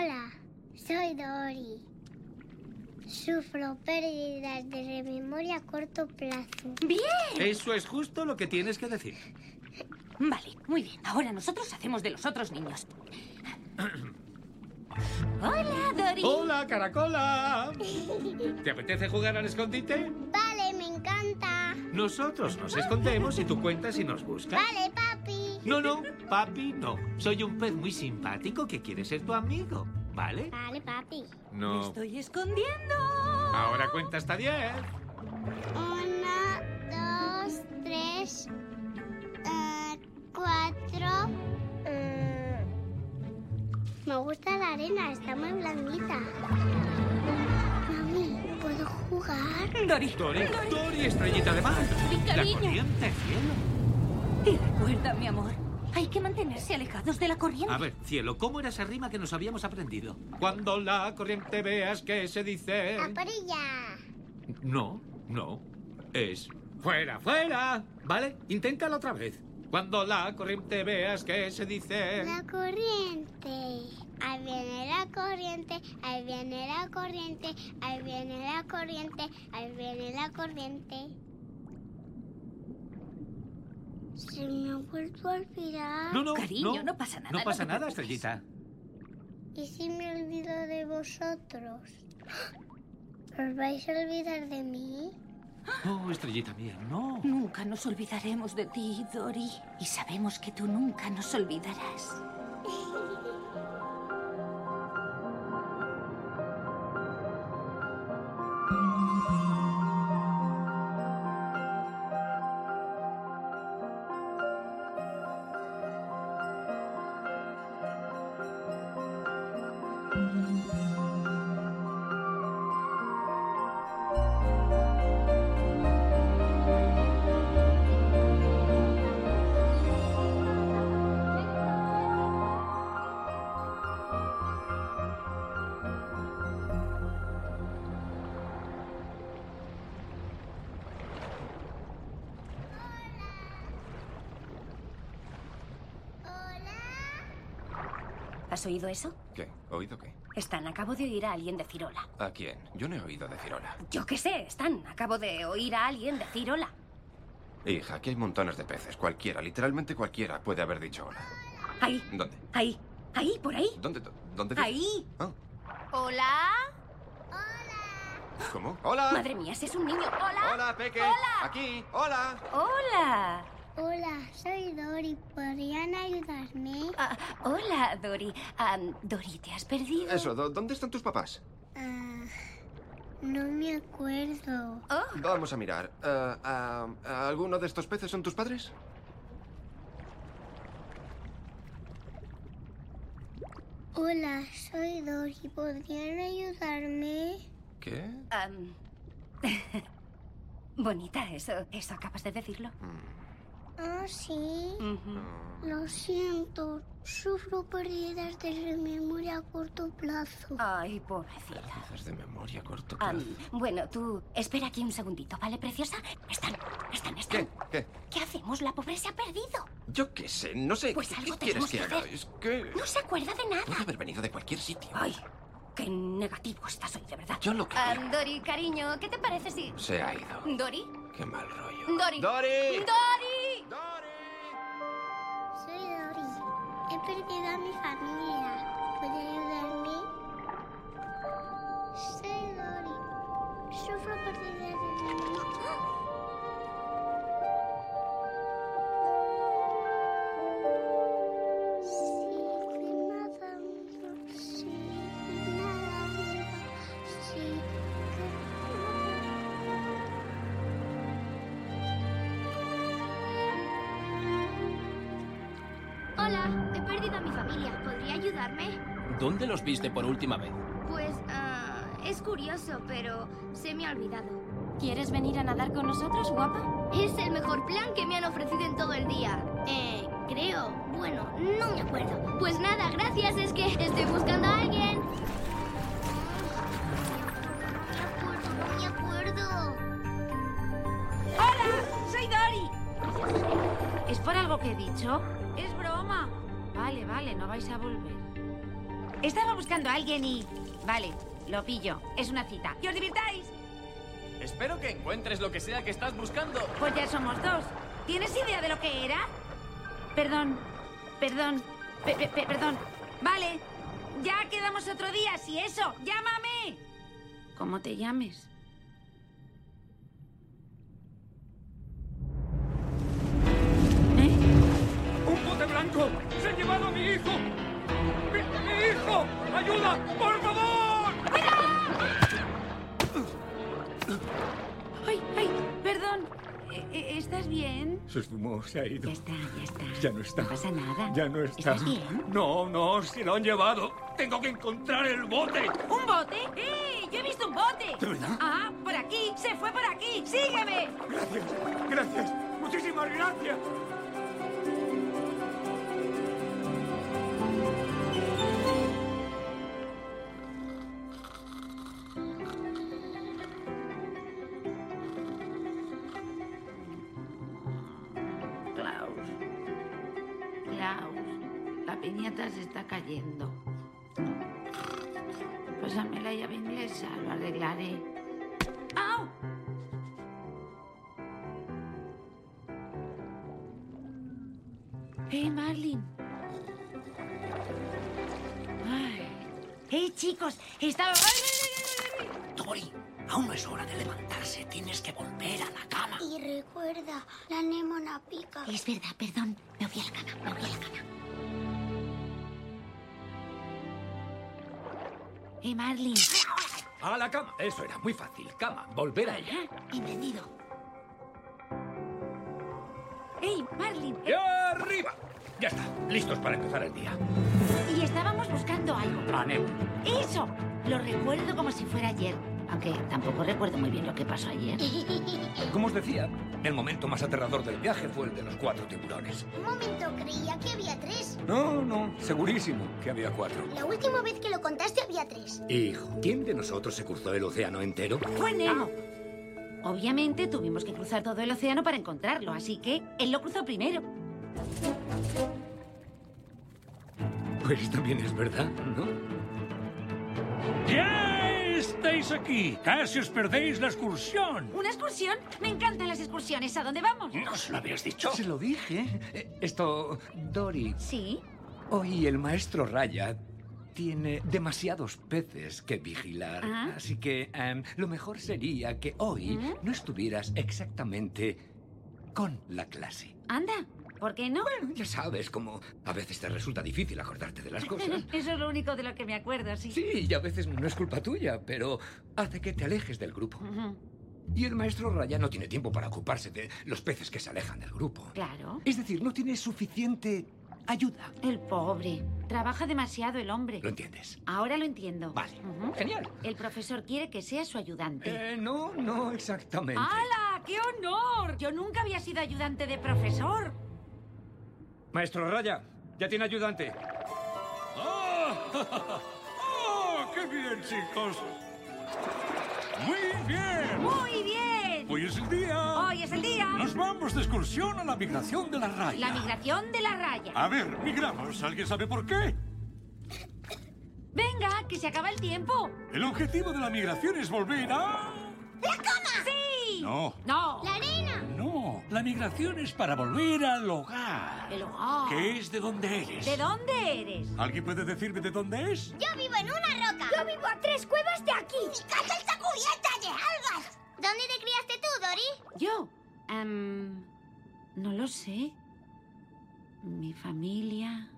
Hola, soy Dori. Sufro pérdidas de memoria a corto plazo. ¡Bien! Eso es justo lo que tienes que decir. Vale, muy bien. Ahora nosotros hacemos de los otros niños. Hola, Dori. Hola, caracola. ¿Te apetece jugar al escondite? Vale, me encanta. Nosotros nos escondemos y tú cuentas y nos buscas. Vale, papi. No, no, papi, no. Soy un pez muy simpático que quiere ser tu amigo, ¿vale? Vale, papi. Me No. estoy escondiendo. Ahora cuenta hasta diez. Uno, dos, tres, eh, cuatro. eh, me gusta la arena, está muy blandita. Mami, ¿puedo jugar? Dori. Dori, Dori, estrellita de mar. Mi La cariño. corriente, cielo. Y recuerda, mi amor, hay que mantenerse alejados de la corriente. A ver, cielo, ¿cómo era esa rima que nos habíamos aprendido? Cuando la corriente veas que se dice... ¡A por ella! No, no. Es fuera, fuera. ¿Vale? Inténtalo otra vez. Cuando la corriente veas que se dice... La corriente. Ahí viene la corriente, ahí viene la corriente, ahí viene la corriente, ahí viene la corriente. Se me ha vuelto a olvidar. No, no, Cariño, no pasa nada, No pasa nada, estrellita. ¿Y si me olvido de vosotros? ¿Os vais a olvidar de mí? Oh, estrellita mía, no. Nunca nos olvidaremos de ti, Dori. Y sabemos que tú nunca nos olvidarás. ¿Has oído eso? ¿Qué? ¿Oído qué? Stan, acabo de oír a alguien decir hola. ¿A quién? Yo no he oído decir hola. Yo qué sé, Stan, acabo de oír a alguien decir hola. Hija, aquí hay montones de peces. Cualquiera, literalmente cualquiera puede haber dicho hola. Ahí, ¿Dónde? ahí, ahí, por ahí. ¿Dónde? ¿Dónde? Ahí. Ah, ¿Hola? ¿Cómo? ¡Hola! Madre mía, ese es un niño. ¡Hola! ¡Hola, Peque! ¡Aquí! ¡Hola! ¡Hola! Hola, soy Dori. ¿Podrían ayudarme? Ah, hola, Dori. Dori, ¿te has perdido? Eso, ¿dó- ¿dónde están tus papás? Ah, no me acuerdo. Oh, Vamos a mirar. Ah, ah, ¿Alguno de estos peces son tus padres? Hola, soy Dori. ¿Podrían ayudarme? ¿Qué? Bonita, eso, eso acabas de decirlo. Ah, sí. Ujú. Lo siento. Sufro pérdidas de memoria a corto plazo. Ay, pobrecita. Pérdidas de memoria a corto plazo. bueno, tú espera aquí un segundito, ¿vale, preciosa? Están, están, ¿Qué? están. ¿Qué? ¿Qué hacemos? La pobre se ha perdido. Yo qué sé, no sé. Pues ¿Qué algo quieres tenemos que que haga? Es que... No se acuerda de nada. Puede haber venido de cualquier sitio. Ay, qué negativo estás hoy, de verdad. Yo lo que veo Dori, cariño, ¿qué te parece si... se ha ido. Dori, Qué mal rollo. Dori. ¡Dori! Dori. ¡Dori! Soy Dori. He perdido a mi familia. ¿Puede ayudarme? Soy Dori. Sufro pérdidas de ¿Dónde los viste por última vez? Pues, ah, es curioso, pero se me ha olvidado. ¿Quieres venir a nadar con nosotros, guapa? Es el mejor plan que me han ofrecido en todo el día. Eh, creo. Bueno, no me acuerdo. Pues nada, gracias, es que estoy buscando a alguien. No me acuerdo. ¡Soy Dori! ¿Es por algo que he dicho? Es broma. Vale, vale, no vais a volver. Estaba buscando a alguien y... Vale, lo pillo. Es una cita. ¡Que os divirtáis! Espero que encuentres lo que sea que estás buscando. Pues ya somos dos. ¿Tienes idea de lo que era? Perdón, perdón, pe- pe- pe- perdón. Vale, ya quedamos otro día. Si eso, llámame. ¿Cómo te llames? ¡Un bote blanco! ¡Se ha llevado a mi hijo! ¡Ayuda! ¡Por favor! ¡Ay, ay! Perdón. Eh, eh, ¿Estás bien? Se esfumó, se ha ido. Ya está, ya está. Ya no está. No pasa nada. Ya no está. ¿Estás bien? No, no, se lo han llevado. Tengo que encontrar el bote. ¿Un bote? ¡Eh! ¡Yo he visto un bote! ¿De verdad? Ah, por aquí. Se fue por aquí. ¡Sígueme! Gracias, gracias. Muchísimas gracias. Chicos! Estaba... ¡Ay, ay, ay, ay, ay! Tori, aún no es hora de levantarse. Tienes que volver a la cama. Y recuerda, la anémona pica. Es verdad, perdón. Me voy a la cama, me voy a la cama. ¡Eh, Marlin! A la cama. Eso era muy fácil. Cama. Volver a ella. Entendido. ¡Ey, Marlin! ¡Y arriba! Ya está. Listos para empezar el día. Y estábamos buscando algo. Anemo. ¡Eso! Lo recuerdo como si fuera ayer. Aunque tampoco recuerdo muy bien lo que pasó ayer. Como os decía, el momento más aterrador del viaje fue el de los cuatro tiburones. Un momento, creía que había tres. No, no, segurísimo que había cuatro. La última vez que lo contaste había tres. Hijo, ¿quién de nosotros se cruzó el océano entero? Fue Nemo. Obviamente tuvimos que cruzar todo el océano para encontrarlo, así que él lo cruzó primero. Pues también es verdad, ¿no? ¡Ya estáis aquí! ¡Casi os perdéis la excursión! ¿Una excursión? Me encantan las excursiones. ¿A dónde vamos? ¿No se lo habías dicho? Se lo dije. Eh, Esto, Dory, Sí. hoy el maestro Raya tiene demasiados peces que vigilar. Ah. Así que em, lo mejor sería que hoy ¿Mm? no estuvieras exactamente con la clase. Anda, ¿por qué no? Ya sabes, como a veces te resulta difícil acordarte de las cosas. Eso es lo único de lo que me acuerdo, sí. Sí, y a veces no es culpa tuya, pero hace que te alejes del grupo. Y el maestro Raya no tiene tiempo para ocuparse de los peces que se alejan del grupo. Claro. Es decir, no tiene suficiente ayuda. El pobre. Trabaja demasiado el hombre. ¿Lo entiendes? Ahora lo entiendo. Vale. Genial. El profesor quiere que sea su ayudante. Eh, no, no exactamente. ¡Hala! ¡Qué honor! Yo nunca había sido ayudante de profesor. Maestro Raya, ya tiene ayudante. ¡Oh! ¡Oh! ¡Qué bien, chicos! ¡Muy bien! ¡Muy bien! Hoy es el día. Hoy es el día. Nos vamos de excursión a la migración de la raya. La migración de la raya. A ver, migramos. ¿Alguien sabe por qué? Venga, que se acaba el tiempo. El objetivo de la migración es volver a... ¡La cama! ¡Sí! No, No. ¡La arena! No. La migración es para volver al hogar. El hogar. ¿Qué es de dónde eres? ¿De dónde eres? ¿Alguien puede decirme de dónde es? Yo vivo en una roca. Yo vivo a tres cuevas de aquí. Mi casa está cubierta de algas. ¿Dónde te criaste tú, Dory? Yo. Em, no lo sé. Mi familia.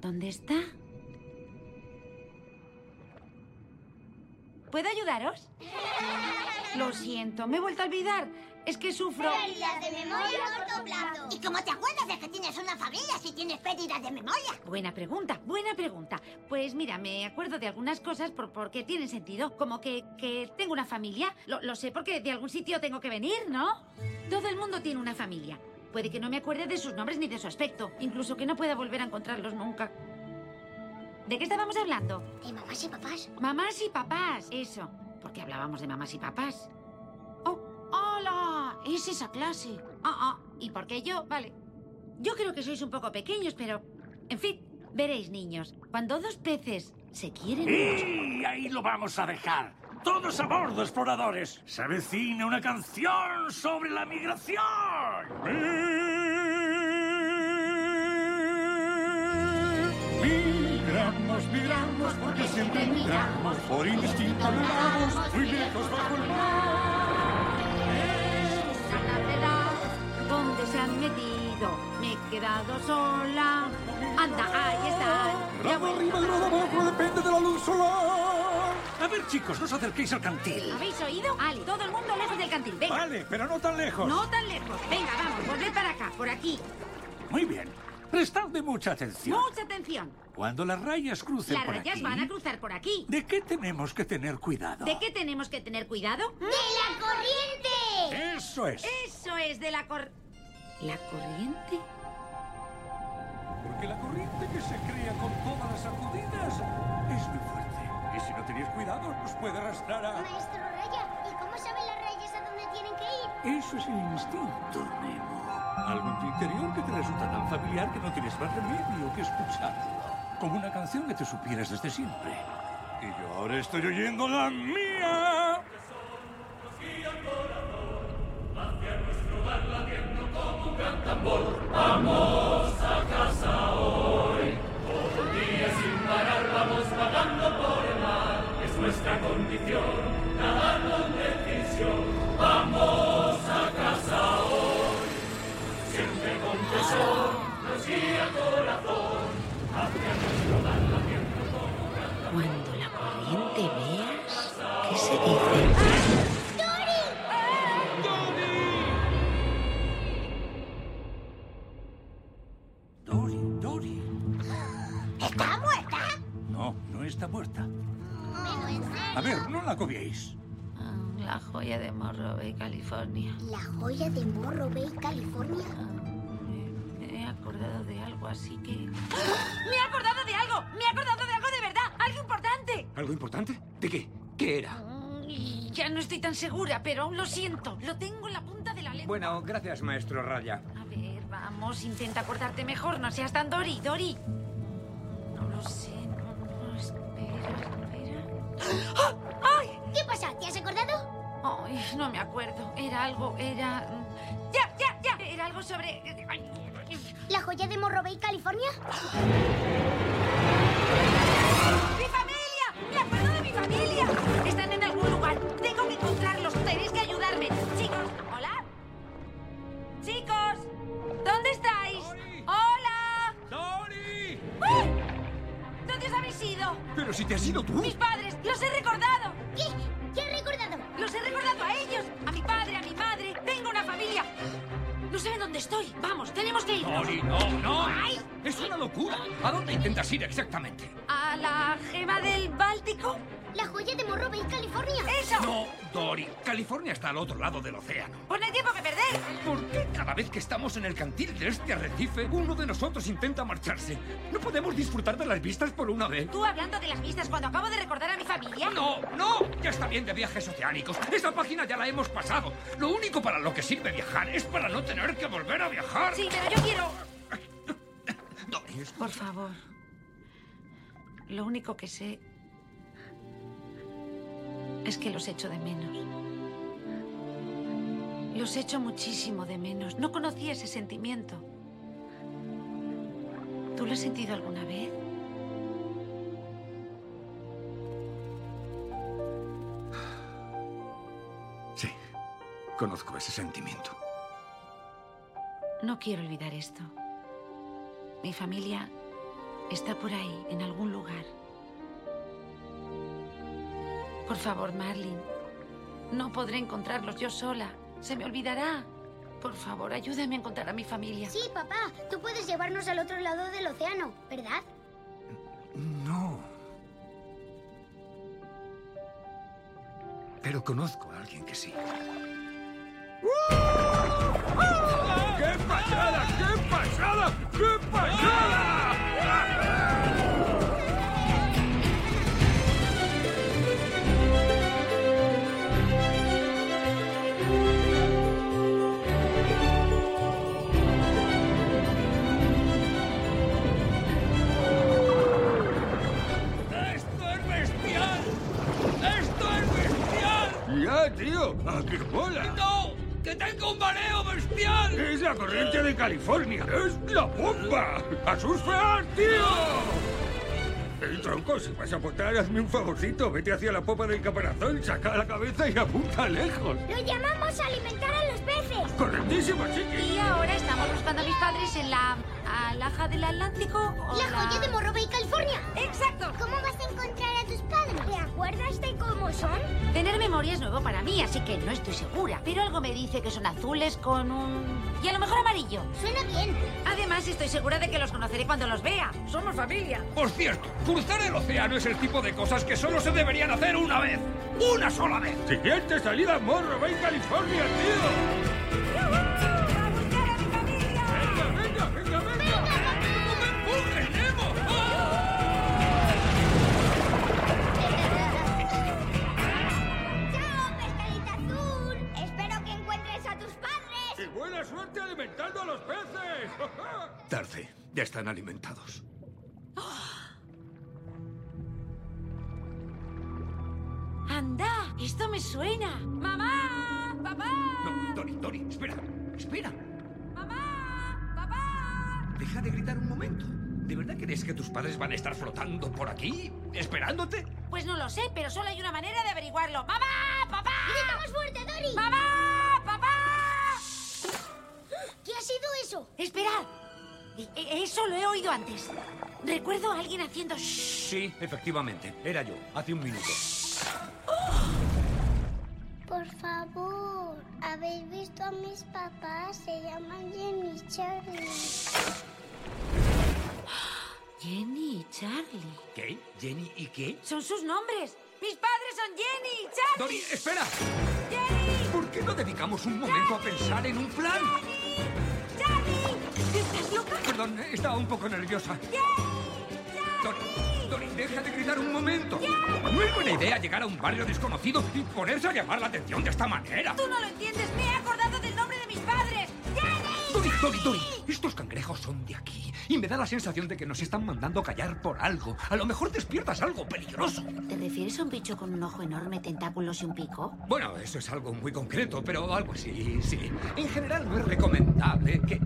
¿Dónde está? ¿Puedo ayudaros? Lo siento, me he vuelto a olvidar. Es que sufro. Pérdidas de memoria a corto plazo. ¿Y cómo te acuerdas de que tienes una familia si tienes pérdidas de memoria? Buena pregunta, buena pregunta. Pues mira, me acuerdo de algunas cosas por, porque tienen sentido. Como que, que tengo una familia. Lo, lo sé porque de algún sitio tengo que venir, ¿no? Todo el mundo tiene una familia. Puede que no me acuerde de sus nombres ni de su aspecto. Incluso que no pueda volver a encontrarlos nunca. ¿De qué estábamos hablando? ¿De mamás y papás? Mamás y papás. Eso. Porque hablábamos de mamás y papás. Es esa clase. Ah, ah. ¿Y por qué yo? Vale. Yo creo que sois un poco pequeños, pero... En fin, veréis, niños. Cuando dos peces Se quieren. Y ahí lo vamos a dejar. Todos a bordo, exploradores. Se avecina una canción sobre la migración. Migramos, migramos, porque siempre migramos. Por instinto vamos, muy lejos bajo el mar. Me he quedado sola. Anda, ahí están. Grado arriba, grado abajo, depende de la luz solar. A ver, chicos, no os acerquéis al cantil. ¿Habéis oído? Ali, todo el mundo lejos del cantil. Venga. Vale, pero no tan lejos. No tan lejos. Venga, vamos, volved para acá, por aquí. Muy bien. Prestadme mucha atención. Mucha atención. Cuando las rayas crucen Las por rayas aquí, van a cruzar por aquí. ¿de qué tenemos que tener cuidado? ¿De qué tenemos que tener cuidado? ¡De la corriente! Eso es. Eso es de la cor... ¿La corriente? Porque la corriente que se crea con todas las sacudidas es muy fuerte. Y si no tenéis cuidado, nos puede arrastrar a... Maestro Raya, ¿y cómo saben las rayas a dónde tienen que ir? Eso es el instinto, Nemo. Algo en tu interior que te resulta tan familiar que no tienes más remedio que escucharlo. Como una canción que te supieras desde siempre. Y yo ahora estoy oyendo la mía. Cuando California. La joya de Morro Bay, California. Me he acordado de algo, así que... ¡Me he acordado de algo! ¡Me he acordado de algo de verdad! ¡Algo importante! ¿Algo importante? ¿De qué? ¿Qué era? Mm, Ya no estoy tan segura, pero aún lo siento. Lo tengo en la punta de la lengua. Bueno, gracias, maestro Raya. A ver, vamos, intenta acordarte mejor. No seas tan Dory, Dory. No lo sé, no, no, espera, espera. ¡Ah! ¡Ay! ¿Qué pasa? ¿Te has acordado? Ay, no me acuerdo. Era algo, era... ¡Ya, ya, ya! Era algo sobre... Ay, ¿La joya de Morro Bay, California? ¡Mi familia! ¡Me acuerdo de mi familia! Están en algún lugar. Tengo que encontrarlos. Tenéis que ayudarme. Chicos, ¿hola? Chicos, ¿dónde estáis? ¡Hola! ¡Dory! ¡Ay! ¿Dónde os habéis ido? Pero si te has ido tú. ¡Mis padres! ¡Los he recordado! ¿Qué? ¿Qué has recordado? ¡Los he recordado a ellos! ¡A mi padre, a mi madre! ¡Tengo una familia! No saben dónde estoy. Vamos, tenemos que ir. Dory, no, no. ¡Ay! Es una locura. ¿A dónde intentas ir exactamente? ¿A la gema del Báltico? ¿La joya de Morro Bay, California? ¡Eso! No, Dory. California está al otro lado del océano. Pues no hay tiempo que perder. ¿Por qué cada vez que estamos en el cantil de este arrecife, uno de nosotros intenta marcharse? ¿No podemos disfrutar de las vistas por una vez? Tú hablando de las vistas cuando acabo de recordar a mi familia. No, no, ya está bien de viajes oceánicos. Esa página ya la hemos pasado. Lo único para lo que sirve viajar es para no tener que volver a viajar. Sí, pero yo quiero... Dory, Por favor. Lo único que sé es que los echo de menos. Los echo muchísimo de menos. No conocía ese sentimiento. ¿Tú lo has sentido alguna vez? Sí, conozco ese sentimiento. No quiero olvidar esto. Mi familia está por ahí, en algún lugar. Por favor, Marlin. No podré encontrarlos yo sola. Se me olvidará. Por favor, ayúdame a encontrar a mi familia. Sí, papá. Tú puedes llevarnos al otro lado del océano, ¿verdad? No. Pero conozco a alguien que sí. ¡Qué pasada! ¡Qué pasada! ¡Qué pasada! Esto? ¡Ah, qué mola! ¡No! ¡Que tengo un mareo bestial! ¡Es la corriente de California! ¡Es la bomba! ¡A sus feas, tío! El tronco, si vas a apuntar, hazme un favorcito. Vete hacia la popa del caparazón, saca la cabeza y apunta lejos. Lo llamamos alimentar a los peces. ¡Correctísimo, chiqui! Y ahora estamos buscando a mis padres en la alhaja del Atlántico. o La joya de Morro Bay, California. ¡Exacto! ¿Cómo vas a encontrar acuerdas de cómo son? Tener memoria es nuevo para mí, así que no estoy segura. Pero algo me dice que son azules con un... Y a lo mejor amarillo. Suena bien. Además, estoy segura de que los conoceré cuando los vea. Somos familia. Por cierto, cruzar el océano es el tipo de cosas que solo se deberían hacer una vez. ¡Una sola vez! Siguiente salida, Morro Bay, California, tío. Los peces! Ya están alimentados. ¡Anda! ¡Esto me suena! ¡Mamá! ¡Papá! No, Dory, Dory, espera, espera. ¡Mamá! ¡Papá! Deja de gritar un momento. ¿De verdad crees que tus padres van a estar flotando por aquí, esperándote? Pues no lo sé, pero solo hay una manera de averiguarlo. ¡Mamá! ¡Papá! ¡Grita más fuerte, Dory! ¡Mamá! ¡Papá! ¿Qué ha sido eso? ¡Esperad! E- e- Eso lo he oído antes. Recuerdo a alguien haciendo shh. Sí, efectivamente. Era yo, hace un minuto. Por favor, ¿habéis visto a mis papás? Se llaman Jenny y Charlie. Jenny y Charlie. ¿Qué? ¿Jenny y qué? Son sus nombres. Mis padres son Jenny y Charlie. Dory, espera. ¡Jenny! ¿Por qué no dedicamos un momento a pensar en un plan? Perdón, estaba un poco nerviosa. Dory, Dory, deja de gritar un momento. No es buena idea llegar a un barrio desconocido y ponerse a llamar la atención de esta manera. Tú no lo entiendes. Me he acordado del nombre de mis padres. Dory, Dory, Dory, estos cangrejos son de aquí y me da la sensación de que nos están mandando callar por algo. A lo mejor despiertas algo peligroso. ¿Te refieres a un bicho con un ojo enorme, tentáculos y un pico? Bueno, eso es algo muy concreto, pero algo así, sí. En general no es recomendable que...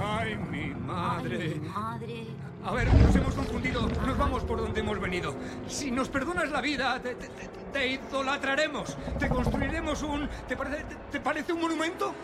¡Ay, mi madre! Madre. A ver, nos hemos confundido. Nos vamos por donde hemos venido. Si nos perdonas la vida, te, te- te- te idolatraremos. Te construiremos un... ¿Te parece, te- te parece un monumento?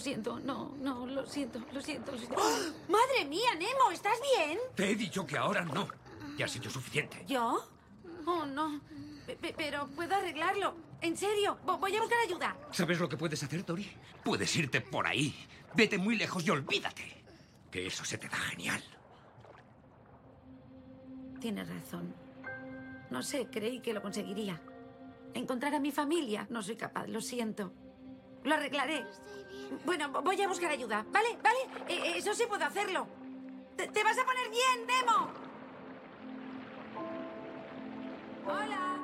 Siento. No, no, lo siento, lo siento, lo siento. ¡Oh! ¡Madre mía, Nemo! ¿Estás bien? Te he dicho que ahora no. Ya has hecho suficiente. ¿Yo? Oh, no. Pe- pe- pero puedo arreglarlo. En serio, vo- voy a buscar ayuda. ¿Sabes lo que puedes hacer, Dory? Puedes irte por ahí. Vete muy lejos y olvídate. Que eso se te da genial. Tienes razón. No sé, creí que lo conseguiría. Encontrar a mi familia. No soy capaz, lo siento. Lo arreglaré. Bueno, vo- voy a buscar ayuda, ¿vale? ¿Vale? Eh, eh, eso sí puedo hacerlo. Te, te vas a poner bien, Nemo. Hola.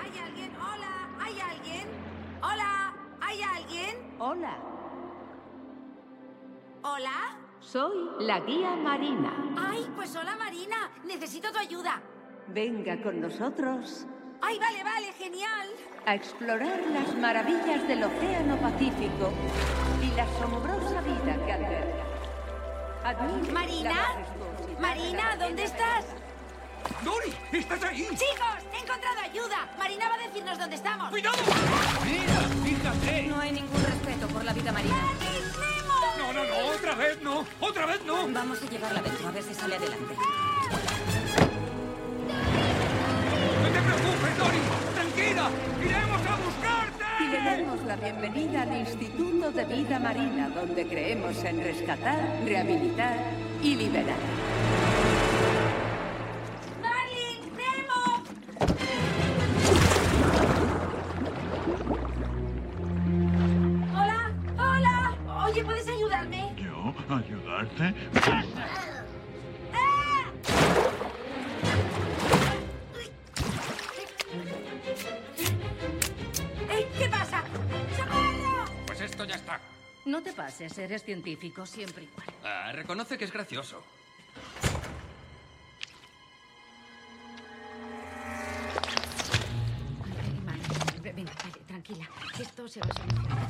¿Hay alguien? Hola. ¿Hay alguien? Hola. ¿Hay alguien? Hola, Hola. soy la guía marina. Ay, pues hola Marina. Necesito tu ayuda. venga con nosotros ¡Ay, vale, vale! ¡Genial! A explorar las maravillas del Océano Pacífico y la asombrosa vida que alberga. ¿Marina? Marina, ¿dónde estás? ¡Dori! ¡Estás ahí! ¡Chicos! ¡He encontrado ayuda! Marina va a decirnos dónde estamos. ¡Cuidado! ¡Mira! ¡Fíjate! No hay ningún respeto por la vida marina. No, no, no, otra vez no, otra vez no. Vamos a llevarla dentro a ver si sale adelante. No te preocupes, Dori. Tranquila, iremos a buscarte. Y le damos la bienvenida al Instituto de Vida Marina, donde creemos en rescatar, rehabilitar y liberar. Pases, eres científico, siempre igual. Ah, reconoce que es gracioso. Venga, vale, tranquila. Esto se va a solucionar.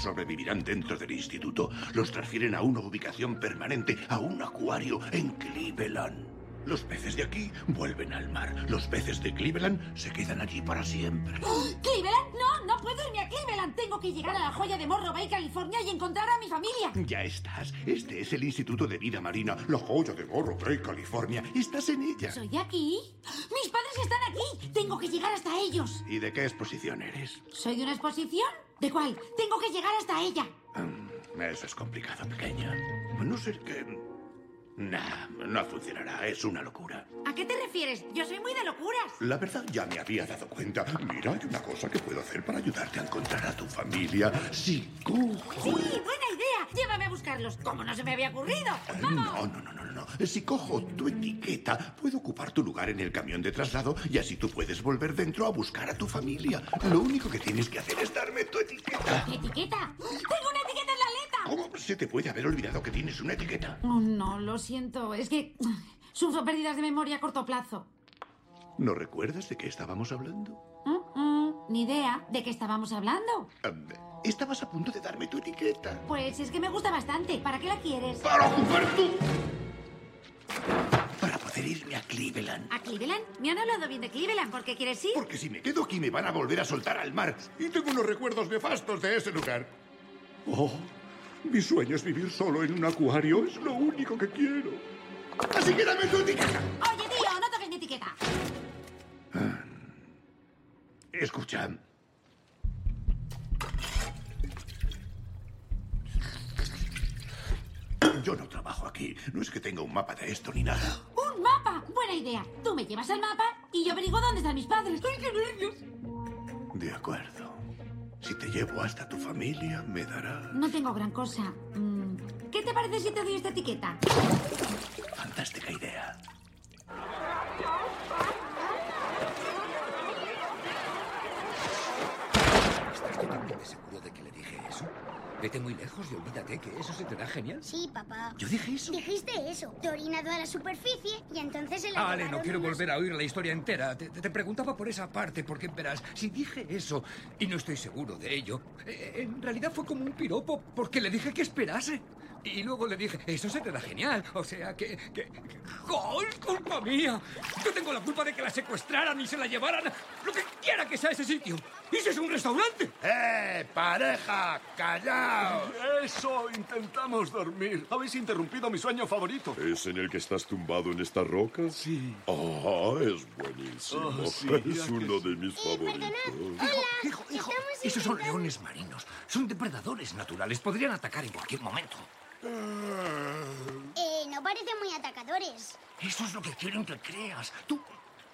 No sobrevivirán dentro del instituto. Los transfieren a una ubicación permanente, a un acuario en Cleveland. Los peces de aquí vuelven al mar. Los peces de Cleveland se quedan allí para siempre. ¿Cleveland? No, no puedo irme a Cleveland. Tengo que llegar a la joya de Morro Bay, California y encontrar a mi familia. Ya estás. Este es el Instituto de Vida Marina, la joya de Morro Bay, California. Estás en ella. ¿Soy aquí? ¡Mis padres están aquí! Tengo que llegar hasta ellos. ¿Y de qué exposición eres? ¿Soy de una exposición? ¿De cuál? Tengo que llegar hasta ella. Mm, Eso es complicado, pequeña. A no ser que... Nah, no funcionará. Es una locura. ¿A qué te refieres? Yo soy muy de locuras. La verdad ya me había dado cuenta. Mira, hay una cosa que puedo hacer para ayudarte a encontrar a tu familia. Si cojo... Sí, buena idea. Llévame a buscarlos. ¿Cómo no se me había ocurrido? ¡Vamos! No, no, no, no, no. Si cojo tu etiqueta, puedo ocupar tu lugar en el camión de traslado y así tú puedes volver dentro a buscar a tu familia. Lo único que tienes que hacer es darme tu etiqueta. ¿Qué etiqueta? ¡Tengo una etiqueta en la aleta! ¿Cómo se te puede haber olvidado que tienes una etiqueta? Oh, no, lo siento. Es que sufro pérdidas de memoria a corto plazo. ¿No recuerdas de qué estábamos hablando? Mm, mm, ni idea de qué estábamos hablando. Estabas a punto de darme tu etiqueta. Pues es que me gusta bastante. ¿Para qué la quieres? ¡Para ocupar tu... Para poder irme a Cleveland. ¿A Cleveland? Me han hablado bien de Cleveland. ¿Por qué quieres ir? Porque si me quedo aquí me van a volver a soltar al mar. Y tengo unos recuerdos nefastos de ese lugar. Oh, mi sueño es vivir solo en un acuario. Es lo único que quiero. Así que dame tu etiqueta. Oye, tío, no toques mi etiqueta. Escucha. Yo no trabajo aquí. No es que tenga un mapa de esto ni nada. ¡Un mapa! Buena idea. Tú me llevas al mapa y yo averiguo dónde están mis padres. ¡Ay, qué nervios! De acuerdo. Si te llevo hasta tu familia, me dará No tengo gran cosa. Mm, ¿Qué te parece si te doy esta etiqueta? fantástica idea. ¿Estás totalmente seguro de que le dije eso? Vete muy lejos y olvídate que eso se te da genial. Sí, papá. ¿Yo dije eso? Dijiste eso. Te orinado a la superficie y entonces el Ale, no quiero volver a oír la historia entera. Te, te preguntaba por esa parte, porque verás, si dije eso, y no estoy seguro de ello, eh, en realidad fue como un piropo, porque le dije que esperase. Y luego le dije, eso se te da genial. O sea que... que, ¡Oh, es culpa mía! Yo tengo la culpa de que la secuestraran y se la llevaran lo que quiera que sea ese sitio. ¡Y ese es un restaurante! ¡Eh, pareja! ¡Callaos! Eso, intentamos dormir. Habéis interrumpido mi sueño favorito. ¿Es en el que estás tumbado en esta roca? Sí. Ah, es buenísimo. Oh, sí, es uno de mis favoritos. Hijo, hijo, esos son leones marinos. Son depredadores naturales. Podrían atacar en cualquier momento. Eh, no parecen muy atacadores. Eso es lo que quieren que creas. Tú,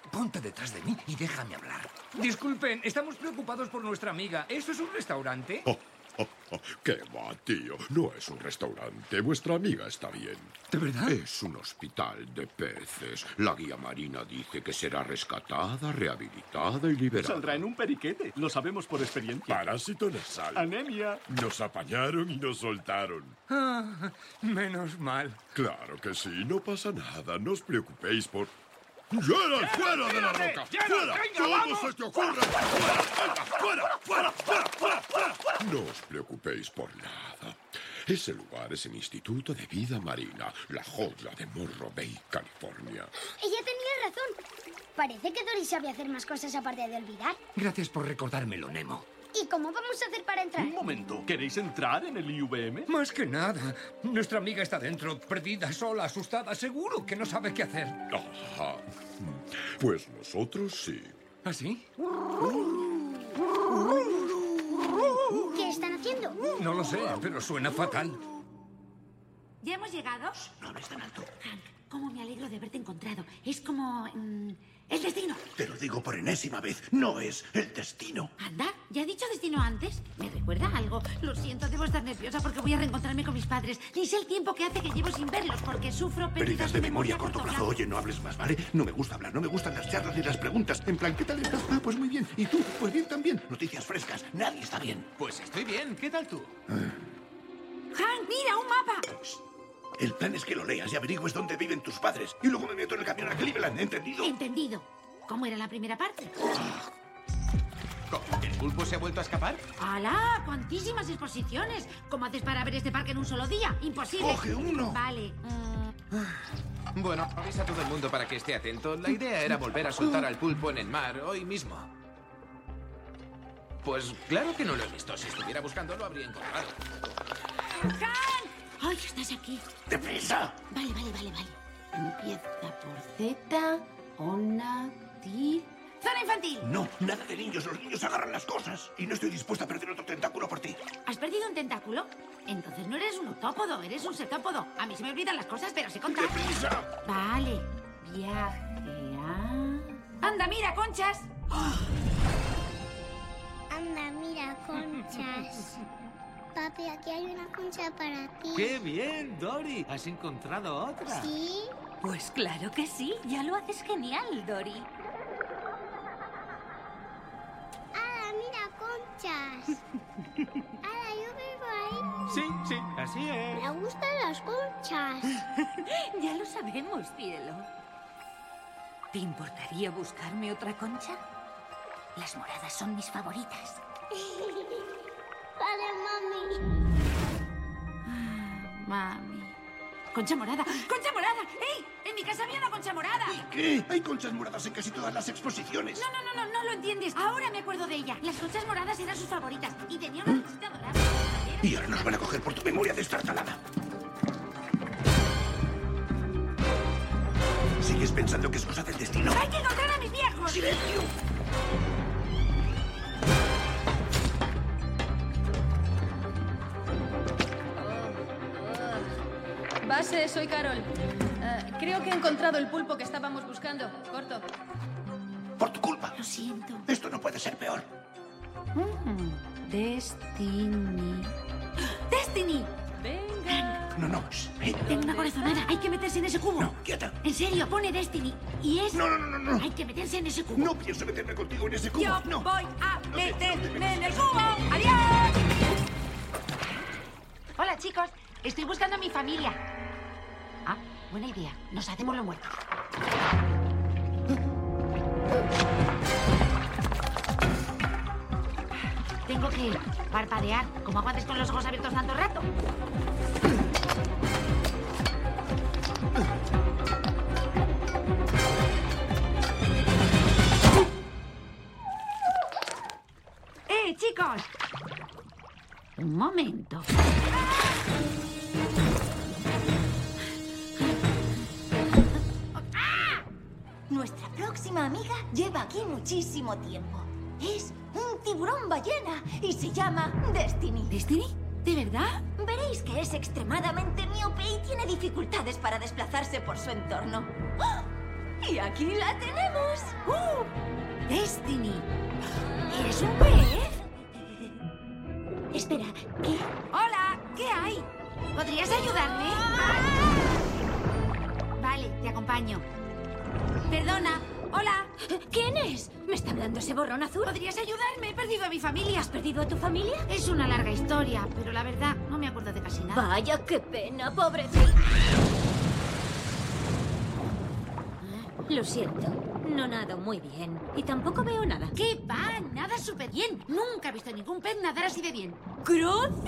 ponte detrás de mí y déjame hablar. Disculpen, estamos preocupados por nuestra amiga. ¿Eso es un restaurante? Oh, oh, oh, ¿Qué va, tío? No es un restaurante. Vuestra amiga está bien. ¿De verdad? Es un hospital de peces. La guía marina dice que será rescatada, rehabilitada y liberada. Saldrá en un periquete. Lo sabemos por experiencia. Parásito nasal. Anemia. Nos apañaron y nos soltaron. Ah, menos mal. Claro que sí, no pasa nada. No os preocupéis por... ¡Gerald, fuera de la roca! ¡Fuera! ¡Todo se te ocurre! ¡Fuera! ¡Venga, fuera! ¡Fuera! ¡Fuera! ¡Fuera! ¡Fuera! No os preocupéis por nada. Ese lugar es el Instituto de Vida Marina, la joya de Morro Bay, California. Ella tenía razón. Parece que Dory sabe hacer más cosas aparte de olvidar. Gracias por recordármelo, Nemo. ¿Y cómo vamos a hacer para entrar? Un momento. ¿Queréis entrar en el IVM? Más que nada. Nuestra amiga está dentro, perdida, sola, asustada. Seguro que no sabe qué hacer. Ajá. Pues nosotros sí. ¿Ah, sí? ¿Qué están haciendo? No lo sé, pero suena fatal. ¿Ya hemos llegado? No hables tan alto. Hank, cómo me alegro de haberte encontrado. Es como... mm, el destino. Te lo digo por enésima vez. No es el destino. Anda, ¿ya he dicho destino antes? ¿Me recuerda algo? Lo siento, debo estar nerviosa porque voy a reencontrarme con mis padres. Ni sé el tiempo que hace que llevo sin verlos porque sufro Pérdidas de memoria a corto plazo. Oye, no hables más, ¿vale? No me gusta hablar, no me gustan las charlas ni las preguntas. En plan, ¿qué tal estás? Ah, pues muy bien. ¿Y tú? Pues bien también. Noticias frescas. Nadie está bien. Pues estoy bien. ¿Qué tal tú? Hank, mira, un mapa. El plan es que lo leas y averigües dónde viven tus padres. Y luego me meto en el camión a Cleveland, ¿entendido? Entendido. ¿Cómo era la primera parte? ¿Cómo? ¿El pulpo se ha vuelto a escapar? ¡Hala! ¡Cuantísimas exposiciones! ¿Cómo haces para ver este parque en un solo día? ¡Imposible! ¡Coge uno! Vale. mm, Bueno, avisa a todo el mundo para que esté atento. La idea era volver a soltar al pulpo en el mar hoy mismo. Pues claro que no lo he visto. Si estuviera buscando lo habría encontrado. ¡Hank! ¡Ay, estás aquí! ¡Deprisa! Vale, vale, vale, vale. Empieza por Z, Ona, T... ¡Zona infantil! No, nada de niños. Los niños agarran las cosas. Y no estoy dispuesta a perder otro tentáculo por ti. ¿Has perdido un tentáculo? Entonces no eres un octópodo, eres un cetópodo. A mí se me olvidan las cosas, pero sé contar. Vale. Viaje a... ¡Anda, mira, conchas! Anda, mira, conchas. Papi, aquí hay una concha para ti. ¡Qué bien, Dory! ¿Has encontrado otra? ¿Sí? Pues claro que sí, ya lo haces genial, Dory. ¡Hala, mira, conchas! ¡Hala, yo vivo ahí! Sí, sí, así es. Me gustan las conchas. ya lo sabemos, cielo. ¿Te importaría buscarme otra concha? Las moradas son mis favoritas. vale, mami. Mami. Concha morada. ¡Concha morada! ¡Ey! En mi casa había una concha morada. ¿Qué? Hay conchas moradas en casi todas las exposiciones. No, no, no, no, no lo entiendes. Ahora me acuerdo de ella. Las conchas moradas eran sus favoritas y tenía una cosita dorada. Y ahora nos van a coger por tu memoria destartalada. ¿Sigues pensando que es cosa del destino? ¡Hay que encontrar a mis viejos! ¡Silencio! Soy Carol. Eh, creo que he encontrado el pulpo que estábamos buscando. Corto. Por tu culpa. Lo siento. Esto no puede ser peor. Mm, Destiny. ¡Destiny! Venga. No, no. Tengo una corazonada. Hay que meterse en ese cubo. No, quieta. En serio, pone Destiny. Y es. No, no, no, no, no. Hay que meterse en ese cubo. No pienso meterme contigo en ese cubo. Yo no. voy a meterme en el cubo. ¡Adiós! Hola, chicos. Estoy buscando a mi familia. Buena idea. Nos hacemos los muertos. Tengo que parpadear, como aguantes con los ojos abiertos tanto rato. ¡Eh, chicos! Un momento. ¡Ah! Próxima amiga lleva aquí muchísimo tiempo. Es un tiburón ballena y se llama Destiny. ¿Destiny? ¿De verdad? Veréis que es extremadamente miope y tiene dificultades para desplazarse por su entorno. ¡Ah! Y aquí la tenemos. ¡Uh! Destiny. ¿Eres un pez? Espera, ¿qué? Hola, ¿qué hay? ¿Podrías ayudarme? Vale, te acompaño. Perdona. Hola. ¿Quién es? ¿Me está hablando ese borrón azul? ¿Podrías ayudarme? He perdido a mi familia. ¿Has perdido a tu familia? Es una larga historia, pero la verdad no me acuerdo de casi nada. Vaya, qué pena, pobrecito. Lo siento, no nado muy bien. Y tampoco veo nada. ¿Qué va? Nada súper bien. Nunca he visto ningún pez nadar así de bien. ¡Gracias!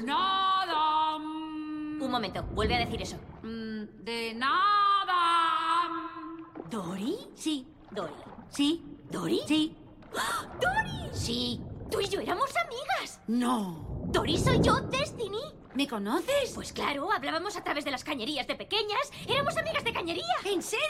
De nada. Un momento, vuelve a decir eso. Mm, De nada. ¿Dori? Sí. Dori. ¿Sí? ¿Dori? Sí. ¡Ah! ¡Dori! Sí. Tú y yo éramos amigas. No. Dori soy yo, Destiny. ¿Me conoces? Pues claro, hablábamos a través de las cañerías de pequeñas. Éramos amigas de cañería. ¿En serio?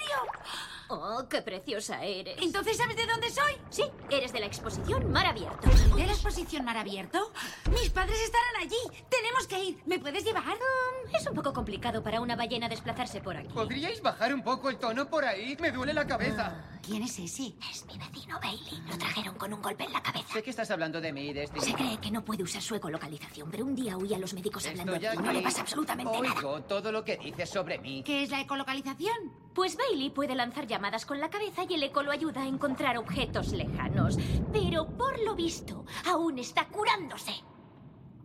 Oh, qué preciosa eres. ¿Entonces sabes de dónde soy? Sí, eres de la exposición Mar Abierto. ¿De la exposición Mar Abierto? Mis padres estarán allí. Tenemos que ir. ¿Me puedes llevar? Um, es un poco complicado para una ballena desplazarse por aquí. ¿Podríais bajar un poco el tono por ahí? Me duele la cabeza. ¿Quién es ese? Es mi vecino Bailey. Lo trajeron con un golpe en la cabeza. Sé que estás hablando de mí, Destiny. Se cree que no puede usar su ecolocalización, pero un día oí a los médicos hablando Estoy de ti y no le pasa absolutamente nada. Oigo todo lo que dices sobre mí. ¿Qué es la ecolocalización? Pues Bailey puede lanzar llamadas con la cabeza y el eco lo ayuda a encontrar objetos lejanos. Pero por lo visto, aún está curándose.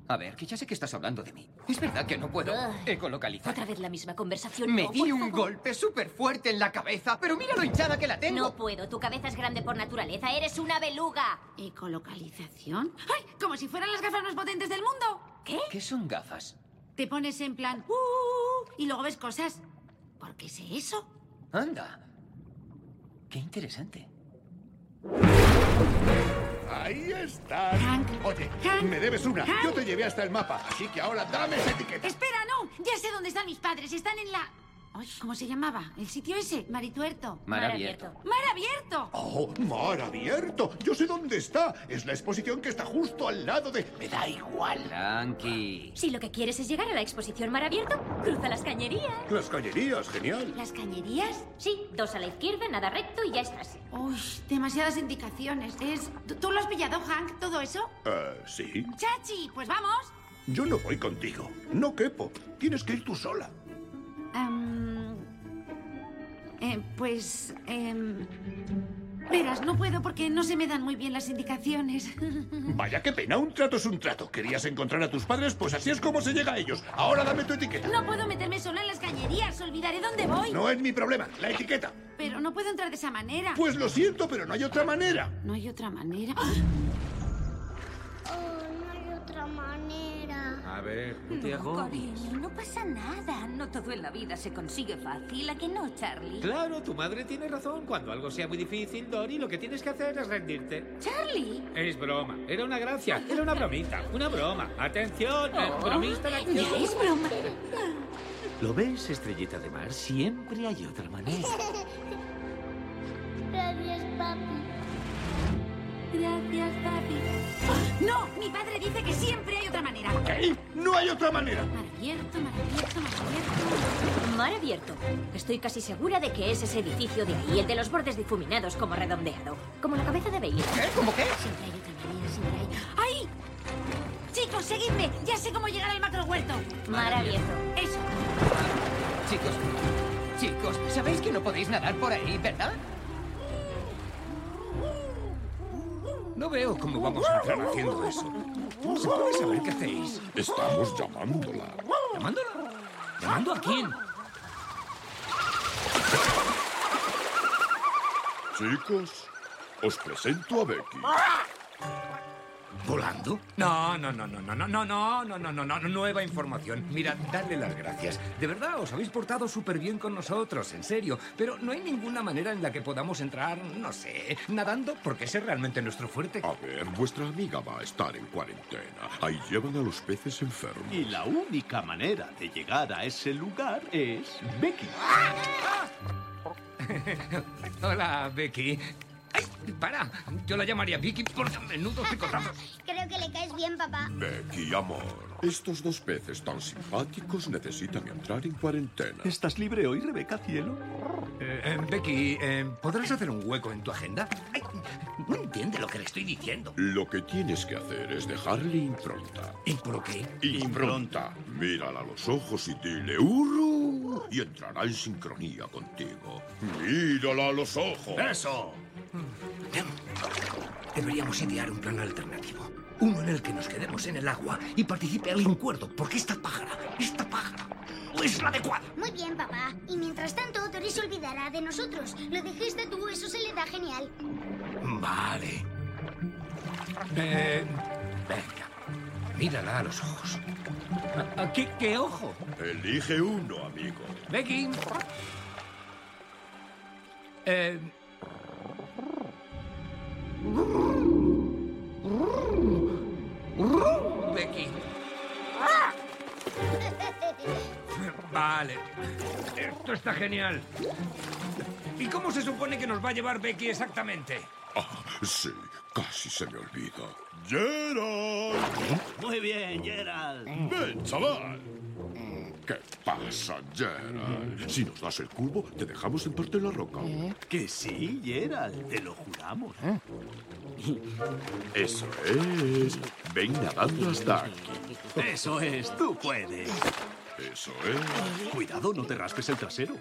A ver, que ya sé que estás hablando de mí. Es verdad que no puedo Ay. ecolocalizar. Otra vez la misma conversación. Me No, di un favor. golpe súper fuerte en la cabeza, pero mira lo hinchada que la tengo. No puedo, tu cabeza es grande por naturaleza, eres una beluga. ¿Ecolocalización? ¡Ay! Como si fueran las gafas más potentes del mundo. ¿Qué? ¿Qué son gafas? Te pones en plan... "Uh", y luego ves cosas. ¿Por qué sé eso? Anda. Qué interesante. Ahí estás. Hank. Oye, Hank. me debes una. Hank. Yo te llevé hasta el mapa, así que ahora dame esa etiqueta. ¡Espera, no! Ya sé dónde están mis padres. Están en la... Ay, ¿Cómo se llamaba? ¿El sitio ese? Marituerto. Mar abierto. ¡Mar abierto! Oh, mar abierto. Yo sé dónde está. Es la exposición que está justo al lado de... Me da igual. Tranqui. Si lo que quieres es llegar a la exposición Mar Abierto, cruza las cañerías. Las cañerías, genial. ¿Las cañerías? Sí, dos a la izquierda, nada recto y ya estás. Uy, demasiadas indicaciones. Es... ¿Tú, tú lo has pillado, Hank, todo eso? Eh, sí. ¡Chachi! Pues vamos. Yo no voy contigo. No quepo. Tienes que ir tú sola. Am, eh, pues... em, verás, no puedo porque no se me dan muy bien las indicaciones. Vaya, qué pena. Un trato es un trato. ¿Querías encontrar a tus padres? Pues así es como se llega a ellos. Ahora dame tu etiqueta. No puedo meterme sola en las cañerías. Olvidaré dónde voy. No es mi problema. La etiqueta. Pero no puedo entrar de esa manera. Pues lo siento, pero no hay otra manera. No hay otra manera. Oh, otra manera. A ver, no te No, cariño, no pasa nada. No todo en la vida se consigue fácil. ¿A que no, Charlie? Claro, tu madre tiene razón. Cuando algo sea muy difícil, Dory, lo que tienes que hacer es rendirte. Charlie. Es broma. Era una gracia. Era una bromita. Una broma. Atención. Oh, bromista en acción. ya es broma. ¿Lo ves, estrellita de mar? Siempre hay otra manera. Gracias, papi. Gracias, papi. ¡No! Mi padre dice que siempre hay otra manera. ¿Qué? No hay otra manera. Mar abierto, mar abierto, mar abierto. Mar abierto. Estoy casi segura de que es ese edificio de ahí, el de los bordes difuminados como redondeado. Como la cabeza de Bailey. ¿Qué? ¿Cómo qué? Siempre hay otra manera, siempre hay. ¡Ay! Chicos, seguidme. Ya sé cómo llegar al macro huerto. Mar abierto. Eso. Chicos, chicos, sabéis que no podéis nadar por ahí, ¿verdad? No veo cómo vamos a entrar haciendo eso. ¿Se puede saber qué hacéis? Estamos llamándola. ¿Llamándola? ¿Llamando a quién? Chicos, os presento a Becky. ¿Volando? No, no, no, no, no, no, no, no, no, no, no, no, nueva información. Mira, dadle las gracias. De verdad, os habéis portado súper bien con nosotros, en serio. Pero no hay ninguna manera en la que podamos entrar, no sé, nadando, porque ese es realmente nuestro fuerte. A ver, vuestra amiga va a estar en cuarentena. Ahí llevan a los peces enfermos. Y la única manera de llegar a ese lugar es Becky. Hola, Becky. ¡Ay, para! Yo la llamaría Vicky por menudo picotazos. Creo que le caes bien, papá. Becky, amor. Estos dos peces tan simpáticos necesitan entrar en cuarentena. ¿Estás libre hoy, Rebeca, cielo? Eh, eh, Becky, eh, ¿podrás hacer un hueco en tu agenda? Ay, no entiende lo que le estoy diciendo. Lo que tienes que hacer es dejarle impronta. ¿Impro qué? Impronta. Mírala a los ojos y dile ¡Uru! Y entrará en sincronía contigo. Mírala a los ojos. ¡Eso! Deberíamos idear un plan alternativo. Uno en el que nos quedemos en el agua y participe alguien cuerdo, porque esta pájara, esta pájara, no es la adecuada. Muy bien, papá. Y mientras tanto, Tori se olvidará de nosotros. Lo dijiste tú, eso se le da genial. Vale. Eh, venga, mírala a los ojos. ¿A- a qué, qué ojo? Elige uno, amigo. Becky. Eh... Becky. Vale. Esto está genial. ¿Y cómo se supone que nos va a llevar Becky exactamente? Ah, sí, casi se me olvida. ¡Gerald! Muy bien, Gerald. ¡Ven, chaval! ¿Qué pasa, Gerald? Si nos das el cubo, te dejamos en parte la roca. Que sí, Gerald, te lo juramos. Eso es. Ven nadando hasta aquí. Eso es, tú puedes. Eso es. Cuidado, no te raspes el trasero.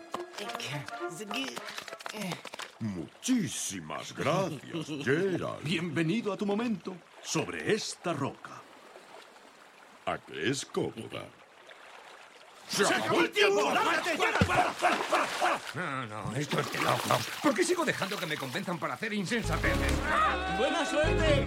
Muchísimas gracias, Gerald. Bienvenido a tu momento sobre esta roca. ¿A qué es cómoda? ¡Se acabó el tiempo! No, no, esto es de locos. ¿Por qué sigo dejando que me convenzan para hacer insensateces? ¡Buena suerte!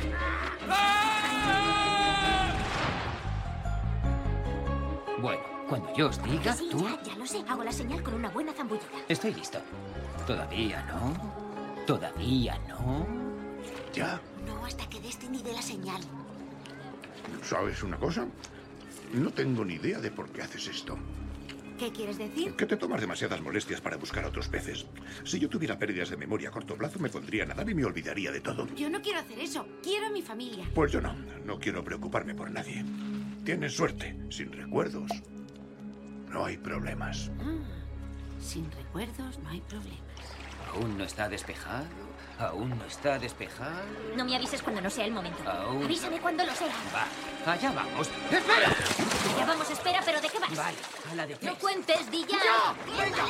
Bueno, cuando yo os diga, Sí, tú... ya, ya lo sé. Hago la señal con una buena zambullida. Estoy listo. Todavía no. Todavía no. Ya. No hasta que Destiny dé la señal. ¿Sabes una cosa? No tengo ni idea de por qué haces esto. ¿Qué quieres decir? Que te tomas demasiadas molestias para buscar a otros peces. Si yo tuviera pérdidas de memoria a corto plazo, me pondría a nadar y me olvidaría de todo. Yo no quiero hacer eso. Quiero a mi familia. Pues yo no. No quiero preocuparme por nadie. Tienes suerte. Sin recuerdos, no hay problemas. Sin recuerdos no hay problema. Aún no está despejado. Aún no está despejado. No me avises cuando no sea el momento. Aún. Avísame cuando lo sea. Va, allá vamos. ¡Espera! Ya vamos, espera, pero ¿de qué vas? Vale, a la de No tres. cuentes, di ya. ¡Venga,